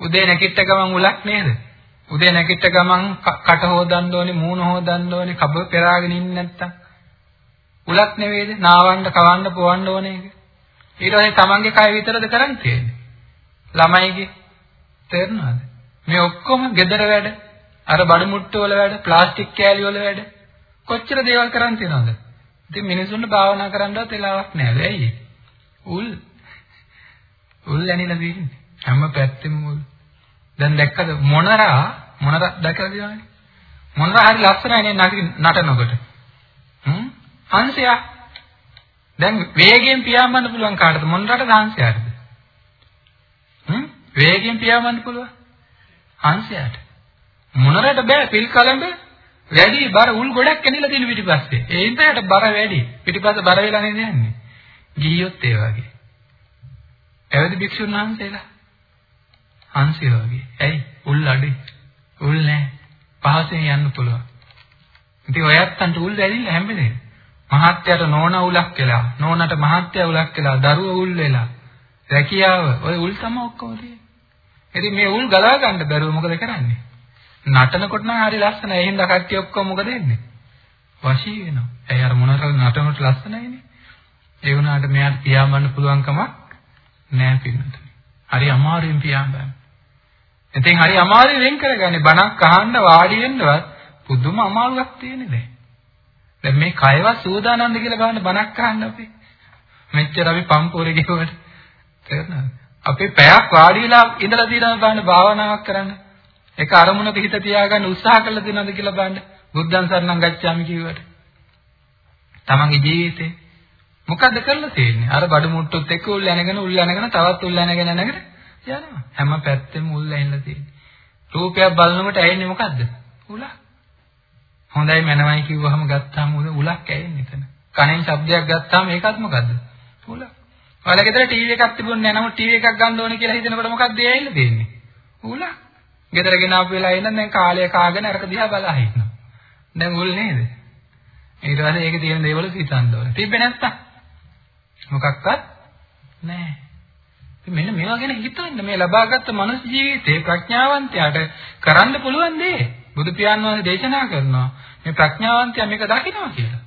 උදේ නැගිට ගමන් උලක් නේද? උදේ නැගිට ගමන් කට හොදන්න ඕනේ, මූණ හොදන්න ඕනේ, කබ පෙරාගෙන ඉන්නේ නැත්තම්. උලක් නෙවෙයිද? නාවන්න, කවන්න, පොවන්න ඕනේ ඒක. ඊට පස්සේ තමන්ගේ කය විතරද කරන් තියෙන්නේ. ළමයිගේ තේරෙනවද? මේ ඔක්කොම gedara වැඩ, අර බඩු මුට්ටු වල වැඩ, ප්ලාස්ටික් කෑලි වල වැඩ කොච්චර දේවල් කරන් තියනවද? ඉතින් මිනිසුන්ට භාවනා කරන්නවත් වෙලාවක් නැහැ. ඇයි? උල් උල් ඇනිලා තියෙන්නේ. හැම පැත්තෙම උල්. දැන් දැක්කද මොනරා මොනරා දැකලා තියෙනවනේ. මොනරා හරි ලස්සනයි නේ නටනකොට. හ්ම් හංසයා දැන් වේගයෙන් පියාඹන්න පුළුවන් කාටද මොනරාට හංසයාටද? හ්ම් වේගයෙන් පියාඹන්න පුළුවන්. හංසයාට. මොනරාට බෑ පිල් කලඹ වැඩි බර උල් ගොඩක් ඇනිලා තියෙන පිටිපස්සේ. ඒ හින්දාට බර වැඩි. පිටිපස්ස බර වෙලා නේද යන්නේ. ගිහියොත් ඒ වගේ. පැවිදි භික්ෂුන් වහන්සේලා හංසය වගේ. ඇයි? උල් අඩුයි. උල් නැහැ. පහසෙන් යන්න පුළුවන්. ඉතින් ඔයත්තන්ට උල් වැදින්න හැම වෙලේම. මහත්යට නෝන උලක් වෙලා, නෝනට මහත්ය උලක් වෙලා, දරුව උල් වෙලා. රැකියාව ඔය උල් තමයි ඔක්කොම තියෙන්නේ. ඉතින් මේ උල් ගලා ගන්න බැරුව මොකද කරන්නේ? නටනකොට නම් හරි ලස්සනයි. ඒ හින්දා කට්ටිය ඔක්කොම මොකද වෙන්නේ? වශී වෙනවා. ඇයි අර මොනවාට නටනකොට ලස්සනයිනේ. ඒ වුණාට මෙයාට පියාඹන්න පුළුවන් කමක් නැහැ පින්නතුනි. හරි අමාරුවෙන් පියාඹන්න. ඉතින් හරි අමාරුවෙන් වෙන් කරගන්නේ බණක් අහන්න වාඩි වෙන්නවත් පුදුම අමාරුවක් තියෙන්නේ දැන්. දැන් මේ කයවත් සූදානම්ද කියලා බලන්න බණක් අහන්න අපි. මෙච්චර අපි පම්පෝරේ ගිහුවට තේරෙනවද? අපි පැයක් වාඩි වෙලා ඉඳලා තියෙනවා බලන්න භාවනාවක් කරන්න. ඒක අරමුණක හිත තියාගන්න උත්සාහ කළා දෙනවද කියලා බලන්න. බුද්ධං සරණං ගච්ඡාමි කිව්වට. තමන්ගේ ජීවිතේ මොකද්ද කරලා තියෙන්නේ? අර බඩු මුට්ටුත් එක්ක උල් යනගෙන උල් යනගෙන තවත් උල් යනගෙන යනගෙන යනවා. හැම පැත්තෙම උල් ඇහිලා තියෙන්නේ. රූපයක් බලනකොට ඇහෙන්නේ මොකද්ද? උලක්. හොඳයි මනමයි කිව්වහම ගත්තාම උලක් ඇහෙන්නේ එතන. කනෙන් ශබ්දයක් ගත්තාම ඒකත් මොකද්ද? උලක්. ඔයාලා ගෙදර ටීවී එකක් තිබුණේ නැහැ. නමුත් ටීවී එකක් ගන්න ඕනේ කියලා හිතනකොට මොකද්ද ඇහිලා තියෙන්නේ? උලක්. ගෙදර ගෙනාපු වෙලා ඉන්න දැන් කාලය කාගෙන අරක දිහා බලා ඉන්නවා. දැන් උල් නේද? ඊට පස්සේ ඒකේ තියෙන දේවල් හිතන්න ඕනේ. තිබ්බේ නැත්තම් මොකක්වත් නැහැ. ඉතින් මෙන්න මේවා ගැන හිතන්න මේ ලබාගත් මනුස්ස ජීවිතේ ප්‍රඥාවන්තයාට කරන්න පුළුවන් දේ. බුදු පියාණන් වහන්සේ දේශනා කරනවා මේ ප්‍රඥාවන්තයා මේක දකිනවා කියලා.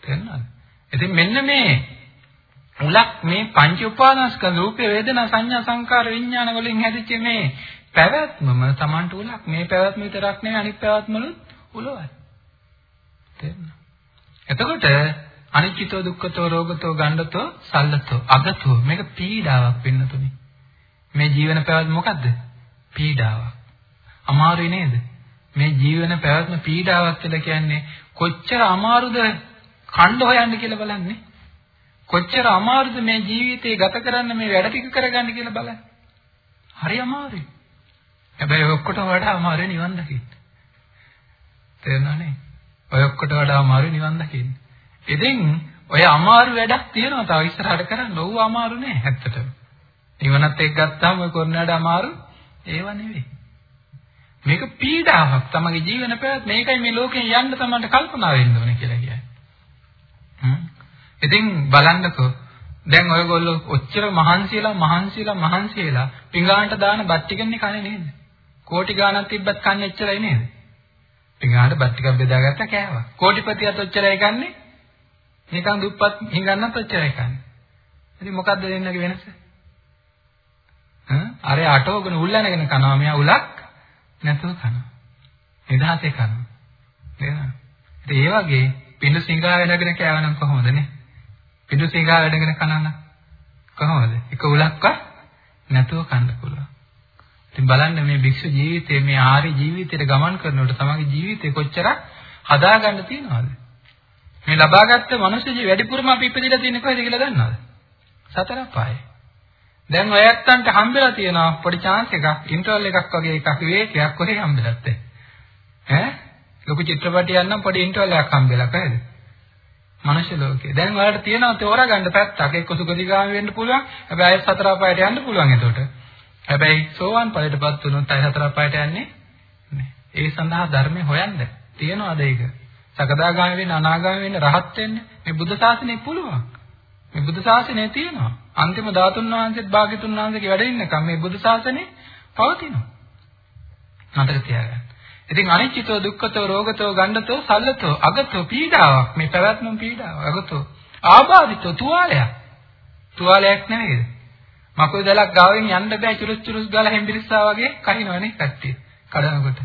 තේරෙනවද? ඉතින් මෙන්න මේ මුලක් මේ පංච උපාදානස්කන්ධ රූපේ වේදනා සංඥා සංකාර විඥාන වලින් හැදිච්ච මේ පැවැත්මම Tamanට උලක් මේ පැවැත්ම විතරක් නෙවෙයි අනිත් පැවැත්මලුත් උලවයි. තේරෙනවද? එතකොට අනිච්චිතෝ දුක්ඛතෝ රෝගතෝ ගණ්ඩතෝ සල්ලතෝ අගතෝ මේක පීඩාවක් වෙන්න තුනි. මේ ජීවන පැවැත්ම මොකද්ද? පීඩාවක්. අමාරුයි නේද? මේ ජීවන පැවැත්ම පීඩාවක් කියලා කියන්නේ කොච්චර අමාරුද කණ්ඩ හොයන්න කියලා බලන්නේ. කොච්චර අමාරුද මේ ජීවිතේ ගත කරන්න මේ වැඩ ටික කරගන්න කියලා බලන්න. හරි අමාරුයි. හැබැයි ඔක්කොට වඩා අමාරුයි නිවන් දකින්න. තේරුණානේ? ඔය ඔක්කොට වඩා අමාරුයි නිවන් දකින්න. ඉතින් ඔය අමාරු වැඩක් තියෙනවා තව ඉස්සරහට කරන්න. ඔව් අමාරු නෑ ඇත්තටම. නිවනත් එක්ක ගත්තාම ඔය කරනවට අමාරු ඒව නෙවෙයි. මේක පීඩාවක් තමගේ ජීවන පැවැත් මේකයි මේ ලෝකෙන් යන්න තමන්ට කල්පනා වෙන්න ඕනේ කියලා කියන්නේ. හ්ම්. ඉතින් බලන්නකෝ දැන් ඔයගොල්ලෝ ඔච්චර මහන්සියලා මහන්සියලා මහන්සියලා පිඟානට දාන බත් ටිකන්නේ කන්නේ නේද? කෝටි ගාණක් තිබ්බත් කන්නේ එච්චරයි නේද? පිඟානට බත් ටිකක් බෙදාගත්තා කෑවා. කෝටිපතියත් ඔච්චරයි කන්නේ. නිකන් දුප්පත් හිඟන්නත් ඔච්චරයි කන්නේ. ඉතින් මොකද්ද දෙන්නගේ වෙනස? හ්ම්? අර අටවගෙන උල්ලනගෙන කනවා මෙයා උලක් නැතුව කනවා. නිදහසේ කනවා. නේද? ඉතින් ඒ වගේ පිඬු සිඟා වැඩගෙන කෑවනම් කොහොමද නේ? පිඬු සිඟා වැඩගෙන කනනම් කොහොමද? එක උලක්වත් නැතුව කන්න පුළුවන්. ඉතින් බලන්න මේ භික්ෂු ජීවිතයේ මේ ආර්ය ජීවිතයට ගමන් කරනකොට තමන්ගේ ජීවිතේ කොච්චරක් හදාගන්න තියනවද? මේ ලබාගත්ත මනුෂ්‍ය ජී වැඩිපුරම අපි ඉපදිලා තියෙන්නේ කොහෙද කියලා දන්නවද? සතර පායේ. දැන් ඔය ඇත්තන්ට හම්බෙලා තියෙනවා පොඩි chance එකක්, ඉන්ටර්වල් එකක් වගේ එකක් විවේකයක් කොහේ හම්බෙලත් ඈ? ලොකු චිත්‍රපටියක් නම් පොඩි ඉන්ටර්වල් එකක් හම්බෙලා කොහෙද? මනුෂ්‍ය ලෝකේ. දැන් ඔයාලට තියෙනවා තෝරාගන්න පැත්තක්. එක්ක සුගතිගාමී වෙන්න පුළුවන්. හැබැයි අය සතර පායට යන්න පුළුවන් එතකොට. හැබැයි සෝවාන් ඵලයටපත් වුණොත් අය හතර පායට යන්නේ නැහැ. ඒ සඳහා ධර්මය හොයන්න තියනවාද ඒක? සකදාගාමී වෙන්න අනාගාමී වෙන්න රහත් වෙන්න මේ බුද්ධ ශාසනය පුළුවන්. මේ බුද්ධ ශාසනය තියෙනවා. අන්තිම ධාතුන් වහන්සේත් භාග්‍යතුන් වහන්සේගේ වැඩ ඉන්නකම් මේ බුද්ධ ශාසනය පවතිනවා. මතක තියාගන්න. ඉතින් අනිච්චිතෝ දුක්ඛතෝ රෝගතෝ ගණ්ඩතෝ සල්ලතෝ අගතෝ පීඩාවක් මේ පැවැත්ම පීඩාවක් අගතෝ ආබාධිතෝ තුවාලයක්. තුවාලයක් නෙවෙයිද? මකුළු දලක් ගාවෙන් යන්න බෑ චුරුස් චුරුස් ගාලා හෙම්බිරිස්සා වගේ කහිනවනේ කට්ටිය. කඩනකොට.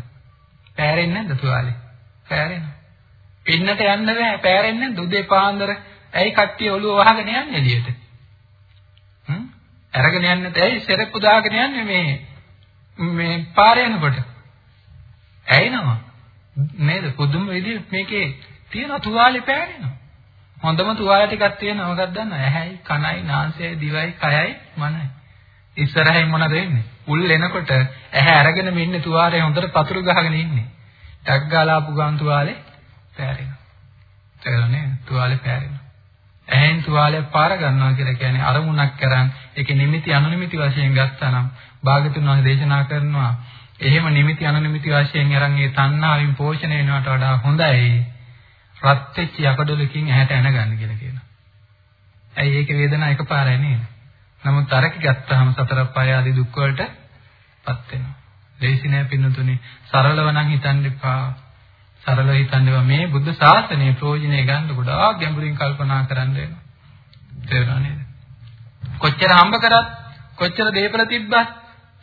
පෑරෙන්නේ නැද්ද තුවාලේ? පෑරෙනවා. පින්නට යන්න බෑ පෑරෙන්නේ නැද්ද උදේ පාන්දර? ඇයි කට්ටිය ඔළුව වහගෙන යන්නේ එළියට? හ්ම්? අරගෙන යන්නේ නැත්නම් ඇයි සෙරප්පු දාගෙන යන්නේ මේ මේ පාරේ යනකොට? ඇයිනවා? නේද? පුදුම විදිහට මේකේ තියෙන තුවාලේ පෑරෙනවා. හොඳම තුවාල ටිකක් තියෙනවා මොකක්ද දන්නවද? ඇහැයි, කනයි, නාසයයි, දිවයි, කයයි, මනයි. ඉස්සරහින් මොනවද වෙන්නේ? උල් එනකොට ඇහැ අරගෙන මෙන්න තුවාලේ හොඳට පතුරු ගහගෙන ඉන්නේ. ටක් ගාලා ආපු ගමන් තුවාලේ පෑරෙනවා. තේරුණේ? තුවාලේ පෑරෙනවා. ඇහෙන් තුවාලයක් පාර ගන්නවා කියලා කියන්නේ අරමුණක් කරන් ඒකේ නිමිති අනුනිමිති වශයෙන් ගත්තා නම් භාගතුන් වහන්සේ දේශනා කරනවා එහෙම නිමිති අනුනිමිති වශයෙන් අරන් ඒ තණ්හාවෙන් පෝෂණය වෙනවට වඩා හොඳයි රත් වෙච්ච යකඩොලකින් ඇහැට ඇන ගන්න කියලා කියනවා. ඇයි ඒක වේදනාව එකපාරයි නේද? නමුත් අරක ගත්තාම සතර පාය ආදී දුක් වලටපත් වෙනවා. ලේසි නෑ පින්නතුනේ. සරලව නම් හිතන්න එපා. සරලව හිතන්නේවා මේ බුද්ධ ශාසනයේ ප්‍රයෝජනෙ ගන්න ගොඩාක් ගැඹුරින් කල්පනා කරන්න වෙනවා. තේරුණා නේද? කොච්චර හම්බ කරත්, කොච්චර දේපල තිබ්බත්,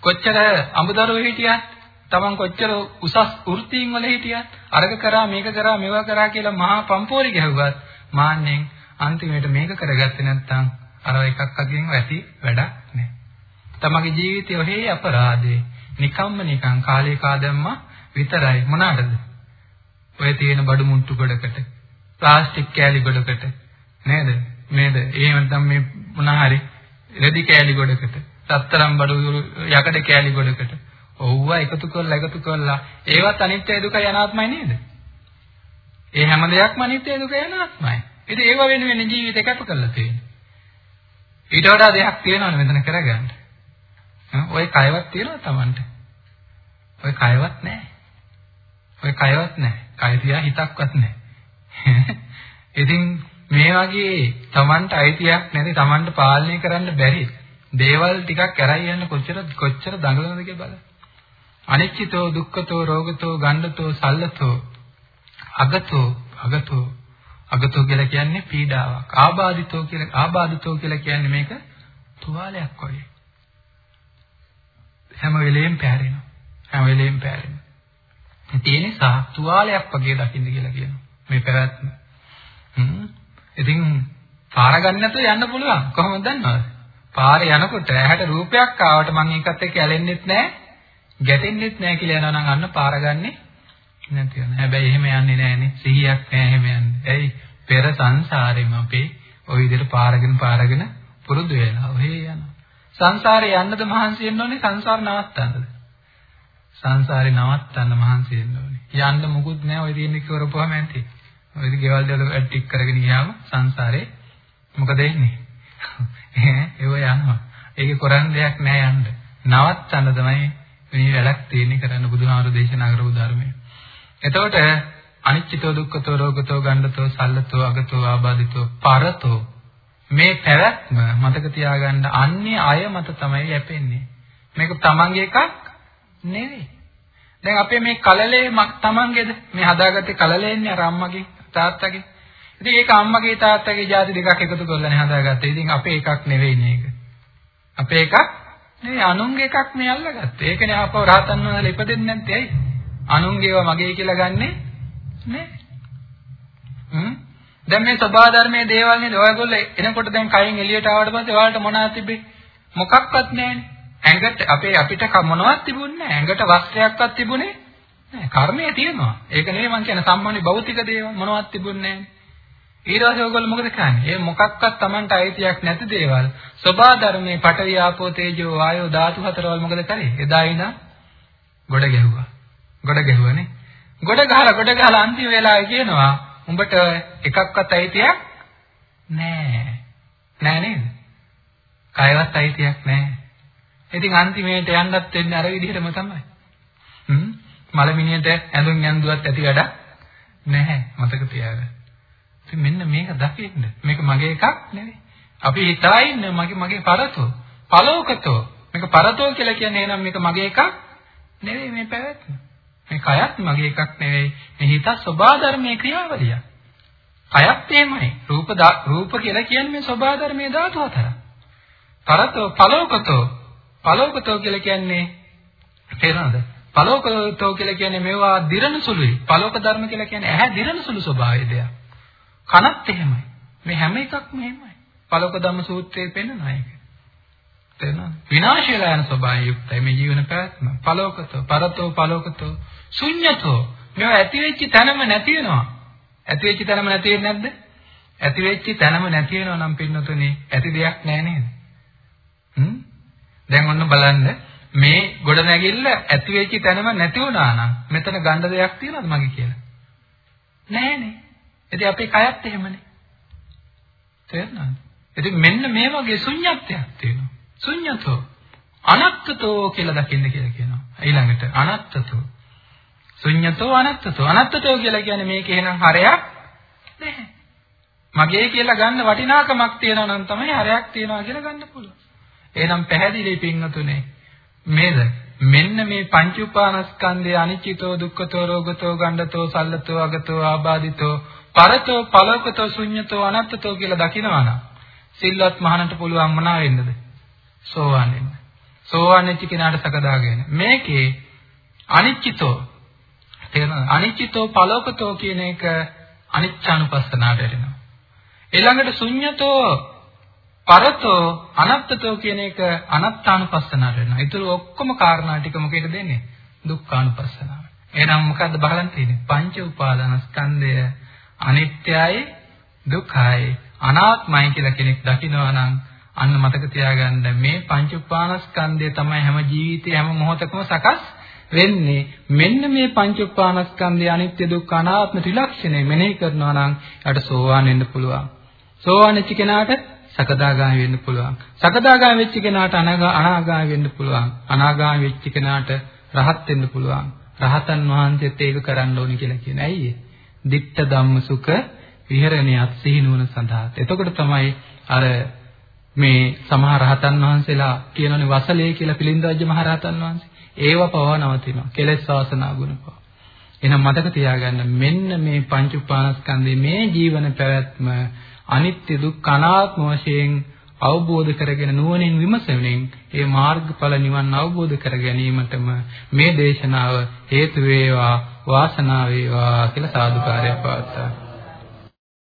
කොච්චර අඹදරුවෝ හිටියත් Taman කොච්චර උසස් වෘත්තීන් වල හිටියත් අරග කරා මේක කරා මේවා කරා කියලා මහා පම්පෝරි ගැහුවත් මාන්නෙන් අන්තිමයට මේක කරගත්තේ නැත්නම් අර එකක් අගින් ඇති වැඩක් නැහැ. තමගේ ජීවිතය ඔහේ අපරාධේ නිකම්ම නිකං කාලේ කාදම්මා විතරයි මොනකටද? ඔය තියෙන බඩු මුට්ටු ගොඩකට ප්ලාස්ටික් කෑලි ගොඩකට නේද? නේද? එහෙම නැත්නම් මේ මොන හරි රෙදි කෑලි ගොඩකට සතරම් බඩු යකඩ කෑලි ගොඩකට ඔව්ව එකතු කරලා එකතු කරලා ඒවත් අනිත්‍ය දුකයි අනාත්මයි නේද? ඒ හැම දෙයක්ම අනිත්‍ය දුකයි අනාත්මයි. ඉතින් ඒව වෙනුවෙන් ජීවිතේ කැප කරලා තියෙනවා. ඊට වඩා දෙයක් තියෙනවනේ මෙතන කරගන්න. ඔය කයවත් තියෙනවද Tamanට? ඔය කයවත් නැහැ. ඔය කයවත් නැහැ. කය තියා හිතක්වත් නැහැ. [laughs] ඉතින් මේ වගේ Tamanට අයිතියක් නැති Tamanට පාලනය කරන්න බැරි දේවල් ටිකක් කරයි යන්න කොච්චර කොච්චර දඟලනද කියලා බලන්න. අනිච්චිතෝ දුක්ඛතෝ රෝගතෝ ගණ්ඩතෝ සල්ලතෝ අගතෝ අගතෝ. අගතෝ කියලා කියන්නේ පීඩාවක්. ආබාධිතෝ කියලා ආබාධිතෝ කියලා කියන්නේ මේක තුවාලයක් වගේ. හැම වෙලෙම පැහැරෙනවා. හැම වෙලෙම පැහැරෙනවා. ඒ නිසා තුවාලයක් වගේ දකින්න කියලා කියනවා මේ පැවැත්ම හ්ම් ඉතින් පාර ගන්න නැතුව යන්න පුළුවන් කොහොමද දන්නවද පාරේ යනකොට ඇහැට රූපයක් ආවට මම ඒකත් එක්ක ඇලෙන්නෙත් නැහැ ගැටෙන්නෙත් නැහැ කියලා යනවා නම් අන්න පාරගන්නේ නැති වෙනවා. හැබැයි එහෙම යන්නේ නැහනේ. සිහියක් නැහැ එහෙම යන්නේ. ඇයි? පෙර සංසාරෙම අපේ ওই විදිහට පාරගෙන පාරගෙන පුරුදු වෙලා ඔහේ යනවා. සංසාරේ යන්නද මහන්සි වෙන්න ඕනේ සංසාර නවත්තන්නද? සංසාරේ නවත්තන්න මහන්සි වෙන්න ඕනේ. යන්න මුකුත් නැහැ ඔය තියෙන කරපුවාම ඇති. ඔය ඉතින් ගෙවල් වල ටික් කරගෙන ගියාම සංසාරේ මොකද වෙන්නේ? [laughs] ඒව යනවා. ඒකේ කරන්න දෙයක් නැහැ යන්න. නවත්තන්න තමයි මේ වැඩක් තියෙන්නේ කරන්න බුදුහාමුදුරු දේශනා කරපු ධර්මය. එතකොට අනිච්චතෝ දුක්ඛතෝ රෝගතෝ ගණ්ඩතෝ සල්ලතෝ අගතෝ ආබාධිතෝ පරතෝ මේ පැවැත්ම මතක තියාගන්න අන්නේ අය මත තමයි යැපෙන්නේ. මේක තමන්ගේ එකක් නෙවෙයි. දැන් අපේ මේ කලලේ තමන්ගේද? මේ හදාගත්තේ කලලේන්නේ අර අම්මගේ තාත්තගේ. ඉතින් ඒක අම්මගේ තාත්තගේ ಜಾති දෙකක් එකතු කරලානේ හදාගත්තේ. ඉතින් අපේ එකක් නෙවෙයි මේක. අපේ එකක් නෙවෙයි අනුන්ගේ එකක් මේ අල්ලගත්තේ. ඒකනේ අපව රහතන් වහන්සේලා ඉපදෙන්නේ නැත්තේ ඇයි? අනුන්ගේව මගේ කියලා ගන්නෙ නෑ. හ්ම් දැන් මේ සබා ධර්මයේ දේවල් නේද ඔයගොල්ලෝ එනකොට දැන් කයින් එළියට ආවට පස්සේ ඔයාලට මොනවද තිබේ මොකක්වත් නැහැනේ ඇඟට අපේ අපිට මොනවත් තිබුණේ නැහැ. ඇඟට වස්ත්‍රයක්වත් තිබුණේ නැහැ. කර්මය තියෙනවා. ඒක නෙවෙයි මම කියන්නේ සම්මානි භෞතික දේවල් මොනවත් තිබුණේ නැහැ. ඊට පස්සේ ඔයගොල්ලෝ මොකද කරන්නේ? ඒ මොකක්වත් Tamanට අයිතියක් නැති දේවල් සබා ධර්මයේ පඨවි ආපෝ තේජෝ වායෝ ධාතු හතරවල් මොකද කරේ? එදා ඉඳන් ගොඩ ගැහුවා. ගොඩ ගැහුවනේ. ගොඩ ගහලා ගොඩ ගහලා අන්තිම වෙලාවේ කියනවා උඹට එකක්වත් අයිතියක් නෑ. නෑ නේද? කයවත් අයිතියක් නෑ. ඉතින් අන්තිමේට යන්නත් වෙන්නේ අර විදිහටම තමයි. හ්ම් මලමිනියට ඇඳුම් ඇඳුවත් ඇති වැඩක් නැහැ මතක තියාගන්න. ඉතින් මෙන්න මේක දකින්න. මේක මගේ එකක් නෙවෙයි. අපි හිතා ඉන්නේ මගේ මගේ පරතෝ. පලෝකතෝ. මේක පරතෝ කියලා කියන්නේ එහෙනම් මේක මගේ එකක් නෙවෙයි මේ පැවැත්ම. මේ කයත් මගේ එකක් නෙවෙයි. මේ හිත සබා ධර්මයේ ක්‍රියාවලිය. කයත් එහෙමයි. රූප රූප කියලා කියන්නේ මේ සබා ධර්මයේ ධාතු හතර. පරතෝ පලෝකතෝ පලෝකතෝ කියලා කියන්නේ තේරෙනවද? පලෝකතෝ කියලා කියන්නේ මේවා දිරණ සුළුයි. පලෝක ධර්ම කියලා කියන්නේ ඇහැ දිරණ සුළු ස්වභාවය දෙයක්. කනත් එහෙමයි. මේ හැම එකක්ම එහෙමයි. පලෝක ධම්ම සූත්‍රයේ පෙන්නනවා ඒක. තේරෙනවද? විනාශ වෙලා යන ස්වභාවය යුක්තයි මේ ජීවන පැවැත්ම. පලෝකතෝ, පරතෝ, පලෝකතෝ, ශුන්‍යතෝ. මේවා ඇති වෙච්ච තැනම නැති වෙනවා. ඇති වෙච්ච තැනම නැති වෙන්නේ නැද්ද? ඇති වෙච්ච තැනම නැති වෙනවා නම් පින්නතුනේ ඇති දෙයක් නෑ නේද? හ්ම්? දැන් ඔන්න බලන්න මේ ගොඩ නැගිල්ල ඇති වෙච්ච තැනම නැති වුණා නම් මෙතන ගන්න දෙයක් තියනවද මගේ කියලා? නෑනේ. ඉතින් අපේ කයත් එහෙමනේ. තේරුණාද? ඉතින් මෙන්න මේ වගේ ශුන්‍යත්වයක් තියෙනවා. ශුන්‍යතෝ අනත්තතෝ කියලා දකින්න කියලා කියනවා. ඊළඟට අනත්තතෝ ශුන්‍යතෝ අනත්තතෝ අනත්තතෝ කියලා කියන්නේ මේක එහෙනම් හරයක් නැහැ. මගේ කියලා ගන්න වටිනාකමක් තියෙනවා නම් තමයි හරයක් තියෙනවා කියලා ගන්න පුළුවන්. එහෙනම් පැහැදිලි පින්වතුනේ මේද මෙන්න මේ පංච උපානස්කන්ධය අනිච්චිතෝ දුක්ඛතෝ රෝගතෝ ගණ්ඩතෝ සල්ලතෝ අගතෝ ආබාධිතෝ පරතෝ පලෝකතෝ ශුන්‍යතෝ අනත්තතෝ කියලා දකිනවා නම් සිල්වත් මහණට පුළුවන් මොනවා වෙන්නද? සෝවාන් වෙන්න. සෝවාන් වෙච්ච කෙනාට සකදාගෙන. මේකේ අනිච්චිතෝ තේරෙනවද? අනිච්චිතෝ පලෝකතෝ කියන එක අනිච්චානුපස්සනාට එනවා. ඊළඟට ශුන්්‍යතෝ පරතෝ අනත්තතෝ කියන එක අනත්තානුපස්සනාට එනවා. ඊටු ඔක්කොම කාරණා ටික මොකේද දෙන්නේ? දුක්ඛානුපස්සනාව. එහෙනම් මොකද්ද බලන්න තියෙන්නේ? පංච උපාදානස්කන්ධය අනිත්‍යයි දුක්ඛයි අනාත්මයි කියලා කෙනෙක් දකිනවා නම් අන්න මතක තියාගන්න මේ පංච උපානස්කන්ධය තමයි හැම ජීවිතේ හැම මොහොතකම සකස් වෙන්නේ මෙන්න මේ පංච උපානස්කන්ධය අනිත්‍ය දුක්ඛ අනාත්ම ත්‍රිලක්ෂණය මෙනෙහි කරනවා නම් යට සෝවාන් වෙන්න පුළුවන් සෝවාන් වෙච්ච කෙනාට සකදාගාමී වෙන්න පුළුවන් සකදාගාමී වෙච්ච කෙනාට අනාගාමී වෙන්න පුළුවන් අනාගාමී වෙච්ච කෙනාට රහත් වෙන්න පුළුවන් රහතන් වහන්සේත් ඒක කරන්න ඕනි කියලා කියන ඇයි ඒ? ditta ධම්ම සුඛ විහරණියත් සිහිනුවන සඳහා. එතකොට තමයි අර මේ සමහර රහතන් වහන්සේලා කියනනේ වසලේ කියලා පිළින්දරජ්‍ය මහ රහතන් වහන්සේ. ඒව පවා නවතිනවා. කෙලෙස් වාසනා ගුණ පවා. එහෙනම් මතක තියාගන්න මෙන්න මේ පංච උපානස්කන්ධේ මේ ජීවන පැවැත්ම අනිත්‍ය දුක්ඛ අනාත්ම වශයෙන් අවබෝධ කරගෙන නුවණින් විමසමින් ඒ මාර්ගඵල නිවන් අවබෝධ කර ගැනීමටම මේ දේශනාව හේතු වේවා වාසනාව වේවා කියලා සාදුකාරය පවත්තා